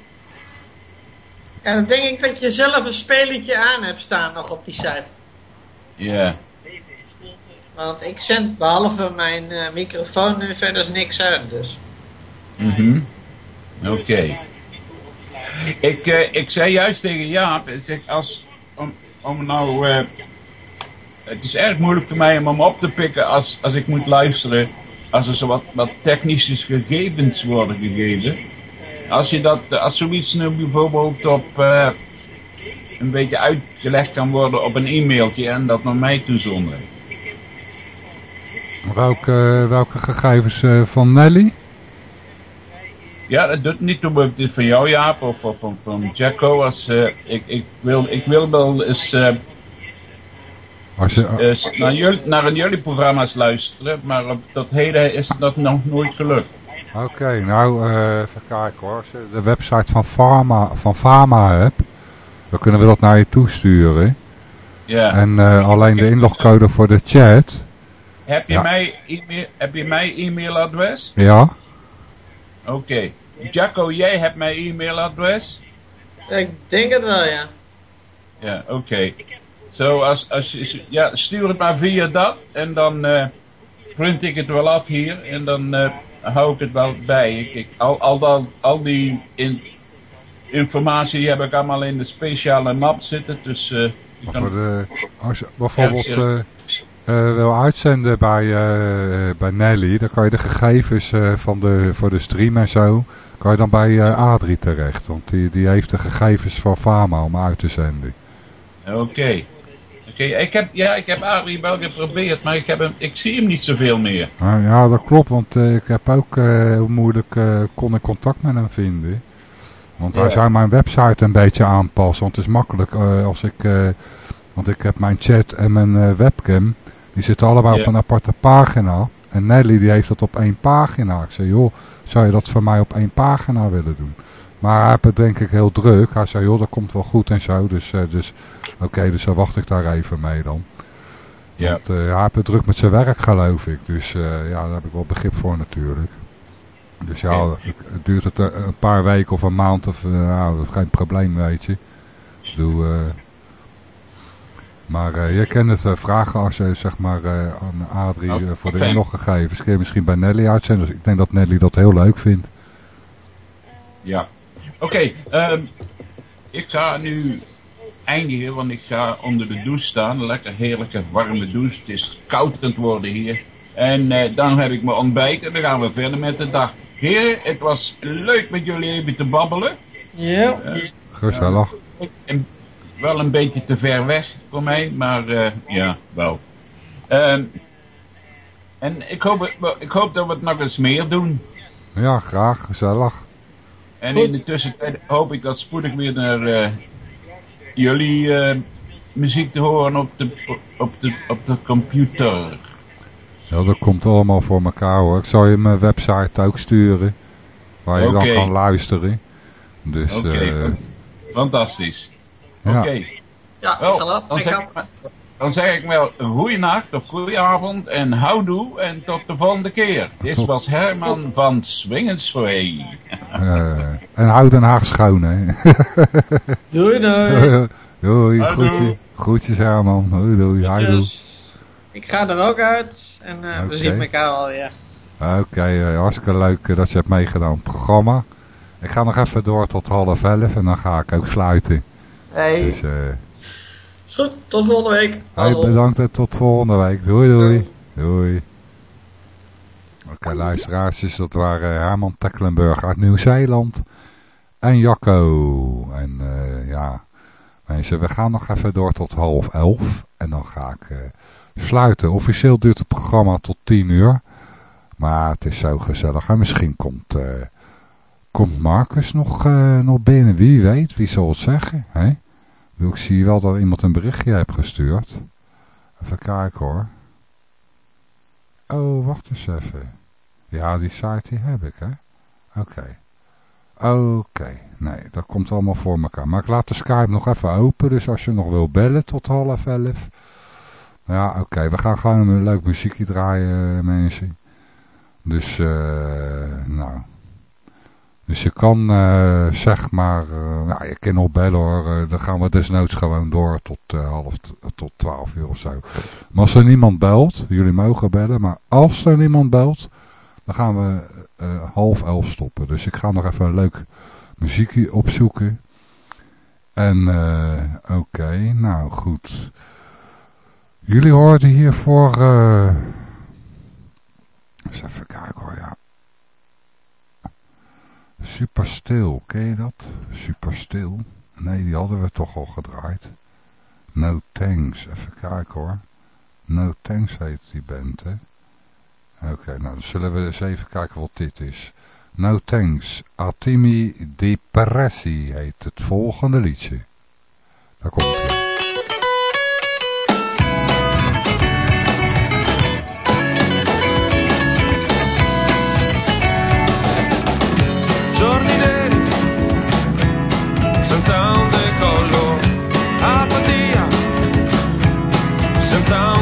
S7: En dan denk ik dat je zelf een spelletje aan hebt staan nog op die site.
S10: Ja.
S7: Want ik zend behalve mijn eh, microfoon nu verder niks uit, dus.
S10: Mhm. Oké. Ik, eh, ik zei juist tegen Jaap, zeg, als, om, om nou, eh, het is erg moeilijk voor mij om hem op te pikken als, als ik moet luisteren, als er zo wat, wat technische gegevens worden gegeven. Als je dat, als zoiets nu bijvoorbeeld op, eh, een beetje uitgelegd kan worden op een e-mailtje en dat naar mij toezonden.
S1: Welke, welke gegevens eh, van Nelly?
S10: Ja, dat doet niet toe of dit van jou Jaap of, van, van Jacko. Als, eh, ik, ik, wil, ik wil wel eens
S1: Als je,
S10: eh, naar, jullie, naar een jullie programma's luisteren, maar op tot heden is dat nog nooit gelukt.
S1: Oké, nou eh, even kijken hoor. Als je de website van Pharma, van Pharma hebt, dan kunnen we dat naar je toesturen.
S10: Ja.
S1: En eh, alleen de inlogcode voor de chat.
S10: heb, je
S1: ja.
S10: mij e-mail, heb je mijn e-mailadres?
S1: Ja,
S10: Oké. Jacko, jij hebt mijn e-mailadres?
S7: Ik denk het wel, ja.
S10: Ja, oké. Zo, als, als ja, stuur het maar via dat en dan eh, print ik het wel af hier en dan eh, hou ik het wel bij. Ik, ik, al, al, dat- al die in, informatie heb ik allemaal in de speciale map zitten, dus... eh,
S1: maar voor de, als je bijvoorbeeld wil uitzenden bij, bij Nelly, dan kan je de gegevens van de, voor de stream en zo, kan je dan bij Adrie terecht. Want die, die heeft de gegevens van Pharma om uit te zenden.
S10: Oké. Ik heb, ja, ik heb Adrie wel geprobeerd, maar ik, heb hem, ik zie hem niet zoveel meer.
S1: Nou, ja, dat klopt, want eh, ik heb ook eh, heel moeilijk eh, kon ik contact met hem vinden. Want hij
S10: Ja.
S1: zou mijn website een beetje aanpassen, want het is makkelijk als ik, want ik heb mijn chat en mijn webcam, die zitten allebei
S10: Ja.
S1: op een aparte pagina. En Nelly die heeft dat op één pagina. Ik zei, joh, zou je dat voor mij op één pagina willen doen? Maar hij heeft het denk ik heel druk. Hij zei, joh, dat komt wel goed en zo. Dus, dus oké, dus dan wacht ik daar even mee dan.
S10: Ja.
S1: Want eh, hij heeft het druk met zijn werk, geloof ik. Dus eh, ja, daar heb ik wel begrip voor natuurlijk. Dus ja, het duurt het eh, een paar weken of een maand of nou, dat is geen probleem, weet je. Ik bedoel, maar je kent het vragen als je zeg maar aan Adrie
S10: Oh,
S1: eh, voor de inloggegevens. Kun je misschien bij Nelly uitzenden. Dus ik denk dat Nelly dat heel leuk vindt.
S10: Ja. Oké, ehm, ik ga nu eindigen, want ik ga onder de douche staan. Lekker heerlijke warme douche. Het is koud aan het worden hier. En eh, dan heb ik mijn ontbijt en dan gaan we verder met de dag. Heren, het was leuk met jullie even te babbelen.
S7: Ja.
S1: Gezellig.
S10: En wel een beetje te ver weg voor mij, maar eh, ja, wel. Ehm, en ik hoop, ik hoop dat we het nog eens meer doen.
S1: Ja, graag. Gezellig.
S10: En
S7: Goed.
S10: in de tussentijd hoop ik dat spoedig weer naar eh, jullie eh, muziek te horen op de, op, de, op de computer.
S1: Ja, dat komt allemaal voor elkaar hoor. Ik zal je mijn website ook sturen. Waar je dan kan luisteren. Dus
S10: Oké,
S1: eh,
S10: fan- fantastisch.
S1: ja.
S10: Oké,
S7: Ja,
S10: wel,
S7: ik ga dat.
S10: Dan, zeg ik, wel een goeie nacht of goeie avond en houdoe en tot de volgende keer. Dit was Herman van Swingensway.
S1: eh, en houd Den Haag schoon hè.
S7: Doei doei.
S1: doei, groetje, groetjes Herman. Doei, doei, houdoe.
S7: Dus, ik ga er ook uit. En eh, we zien elkaar alweer.
S1: Oké, eh, hartstikke leuk dat je hebt meegedaan aan het programma. Ik ga nog even door tot half elf en dan ga ik ook sluiten.
S7: Hey.
S1: Dus eh,
S7: goed, tot volgende week.
S1: hey, bedankt en tot volgende week. Doei doei. Doei. Oké luisteraars, dat waren Herman Tecklenburg uit Nieuw-Zeeland. En Jacco. En eh, ja, mensen, we gaan nog even door tot half elf. En dan ga ik eh, sluiten. Officieel duurt het programma tot tien uur. Maar het is zo gezellig. En misschien komt, eh, komt Marcus nog, nog binnen. Wie weet, wie zal het zeggen. Hè? Ik zie wel dat iemand een berichtje heeft gestuurd. Even kijken hoor. Oh, wacht eens even. Ja, die site die heb ik, hè. Oké. Oké. Nee, dat komt allemaal voor elkaar. Maar ik laat de Skype nog even open. Dus als je nog wil bellen tot half elf. Ja, oké. We gaan gewoon een leuk muziekje draaien, mensen. Dus, eh, nou. Dus je kan, eh, zeg maar, eh, nou, je kan nog bellen hoor. Eh, dan gaan we desnoods gewoon door tot half, tot twaalf uur of zo. Maar als er niemand belt, jullie mogen bellen. Maar als er niemand belt, dan gaan we half elf stoppen. Dus ik ga nog even een leuk muziekje opzoeken. En, oké, nou goed. Jullie hoorden hiervoor... eens even kijken hoor, ja. Super stil, ken je dat? Super stil. Nee, die hadden we toch al gedraaid. No Thanks, even kijken hoor. No Thanks heet die band, hè. Oké, nou dan zullen we eens even kijken wat dit is. No Thanks, Artimi Depressi heet het volgende liedje. Daar komt ie. some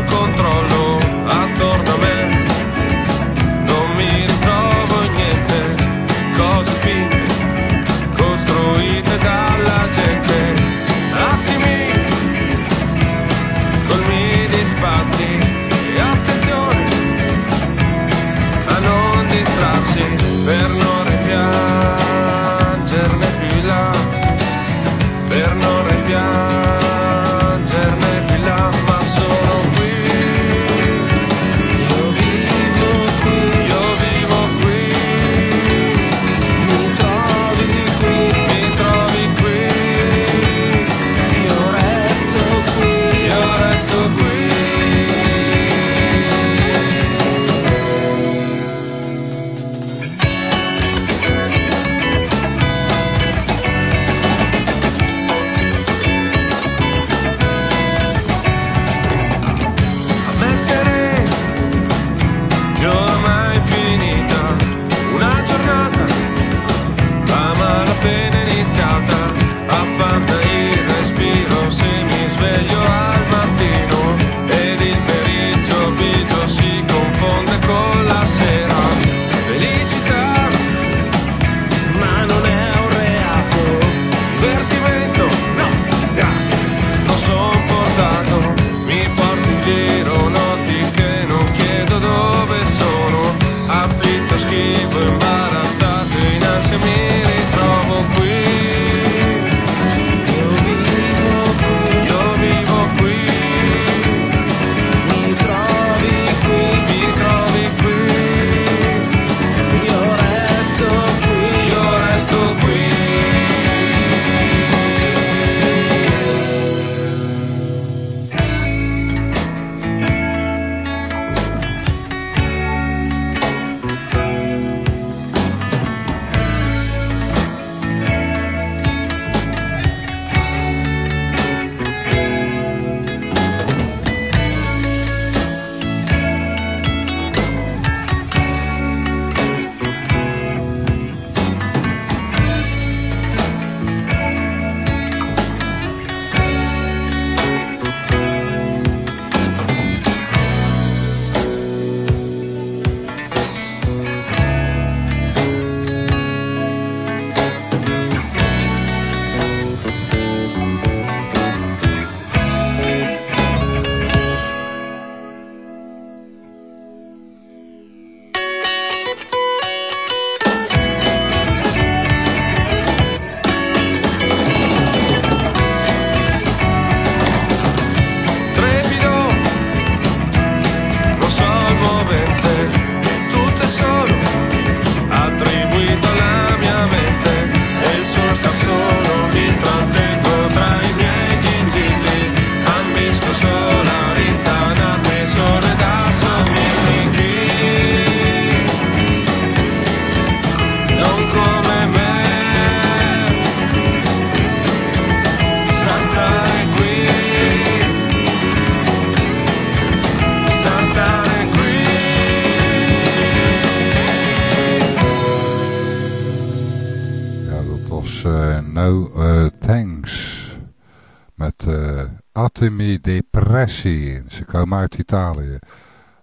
S1: Depressie. Ze komen uit Italië.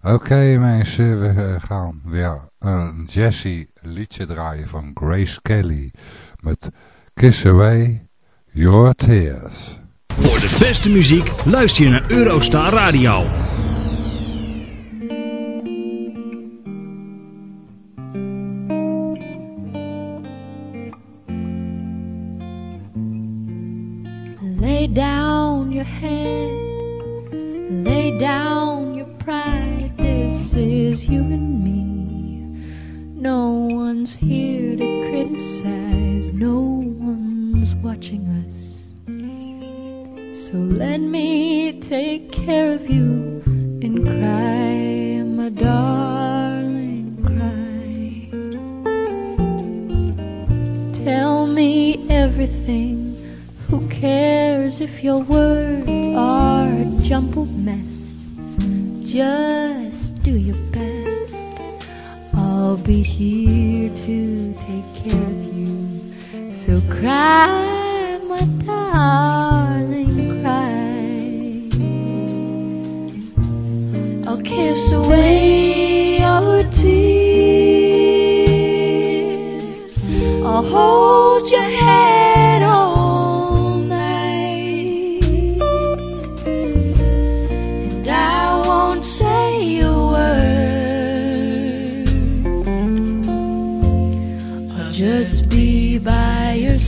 S1: Oké mensen, we eh, gaan weer een Jesse liedje draaien van Grace Kelly. Met Kiss Away Your Tears.
S2: Voor de beste muziek luister je naar Eurostar Radio.
S8: Lay down your hand, lay down your pride. This is you and me. No one's here to criticize, no one's watching us. So let me take care of you and cry, my darling, cry. Tell me everything. Cares if your words are a jumbled mess? Just do your best. I'll be here to take care of you. So cry, my darling, cry. I'll kiss away your tears. I'll hold your head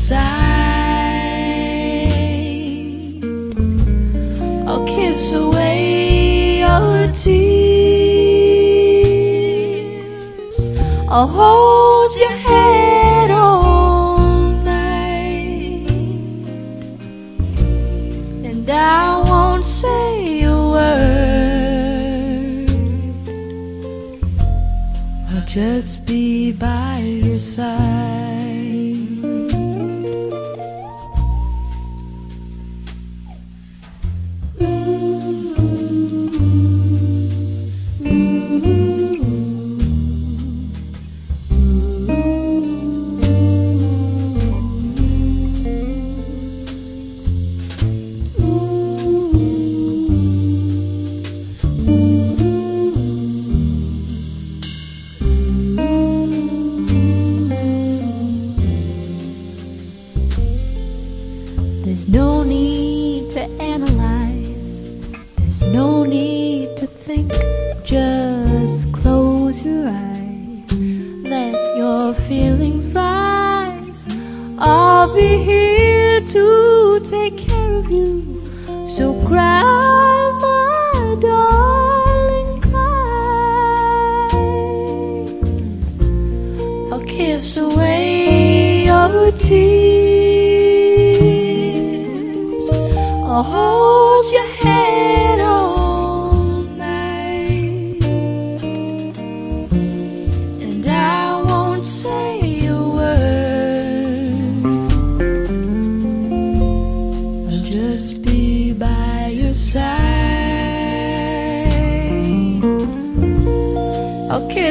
S8: side. I'll kiss away your tears. I'll hold your head all night. And I won't say a word. I'll just be by your side.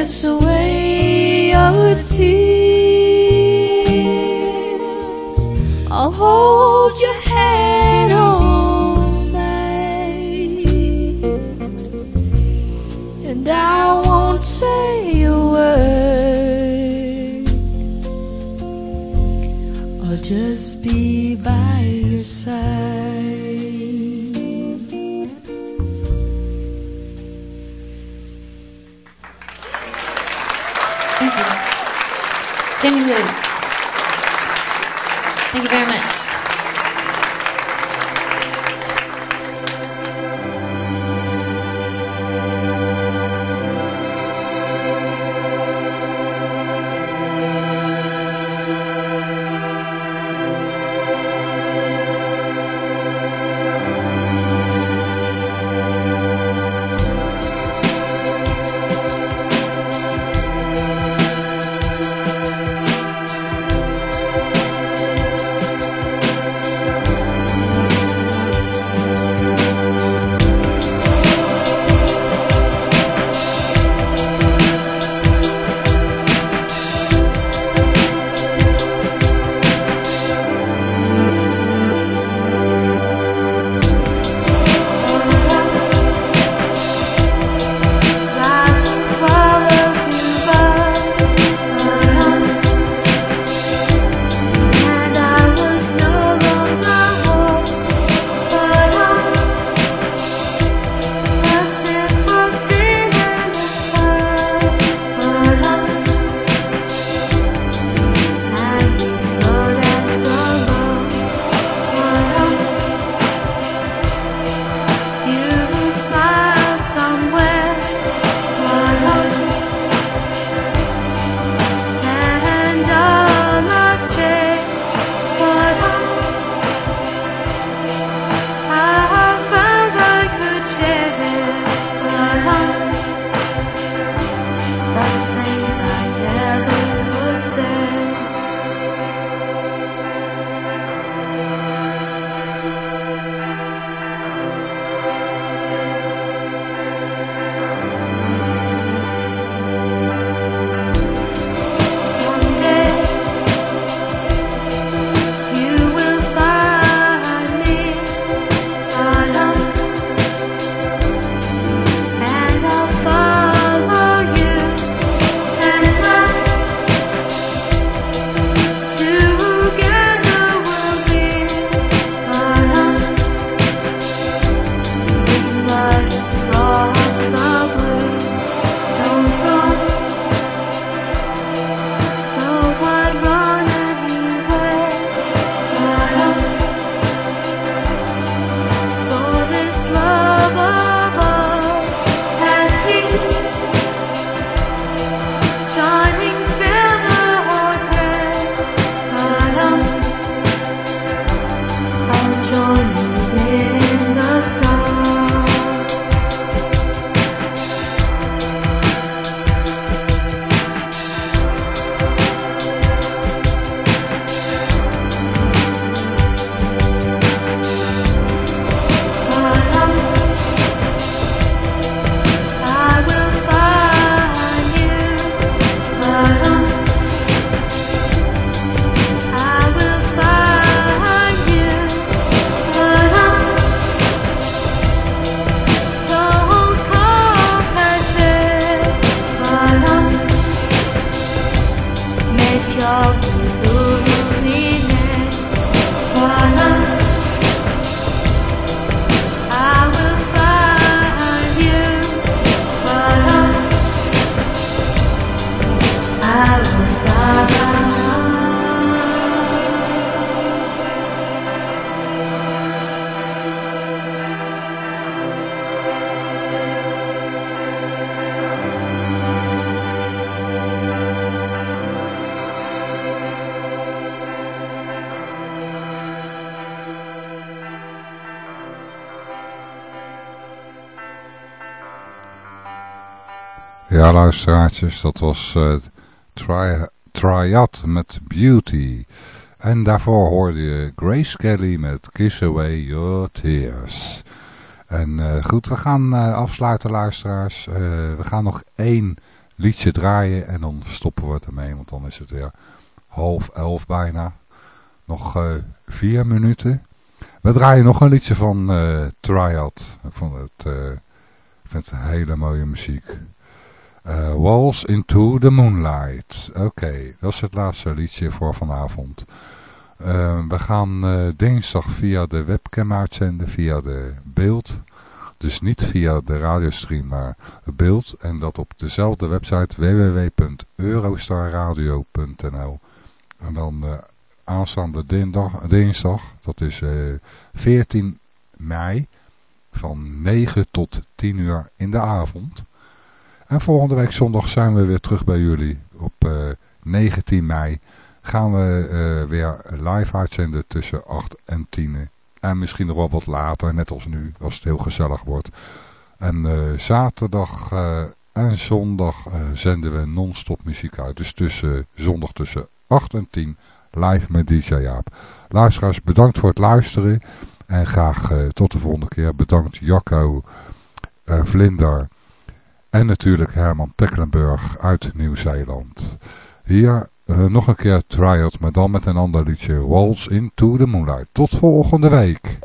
S8: I'll kiss away
S1: Ja, dat was uh, tri Triad met Beauty. En daarvoor hoorde je Grace Kelly met Kiss Away Your Tears. En uh, goed, we gaan uh, afsluiten luisteraars. we gaan nog één liedje draaien en dan stoppen we ermee. Want dan is het weer half elf bijna. Nog vier minuten. We draaien nog een liedje van Triad. Het, ik vind het hele mooie muziek. Walls into the Moonlight. Oké, dat is het laatste liedje voor vanavond. Uh, we gaan uh, dinsdag via de webcam uitzenden, via de beeld. Dus niet via de radiostream, maar beeld. En dat op dezelfde website www.eurostarradio.nl En dan aanstaande dinsdag, dinsdag, dat is 14 mei, van 9 tot 10 uur in de avond... En volgende week zondag zijn we weer terug bij jullie. Op uh, eh, 19 mei gaan we uh, weer live uitzenden tussen 8 en 10. En misschien nog wel wat later, net als nu, als het heel gezellig wordt. En uh, zaterdag en zondag zenden we non-stop muziek uit. Dus tussen, zondag tussen 8 en 10 live met DJ Jaap. Luisteraars, bedankt voor het luisteren. En graag tot de volgende keer. Bedankt Jacco, Vlinder... En natuurlijk Herman Tecklenburg uit Nieuw-Zeeland. Hier uh, nog een keer Triad, maar dan met een ander liedje. Waltz into the Moonlight. Tot volgende week.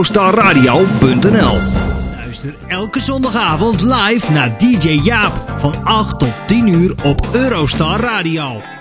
S11: www.eurostarradio.nl
S2: Luister elke zondagavond live naar DJ Jaap van 8 tot 10 uur op Eurostar Radio.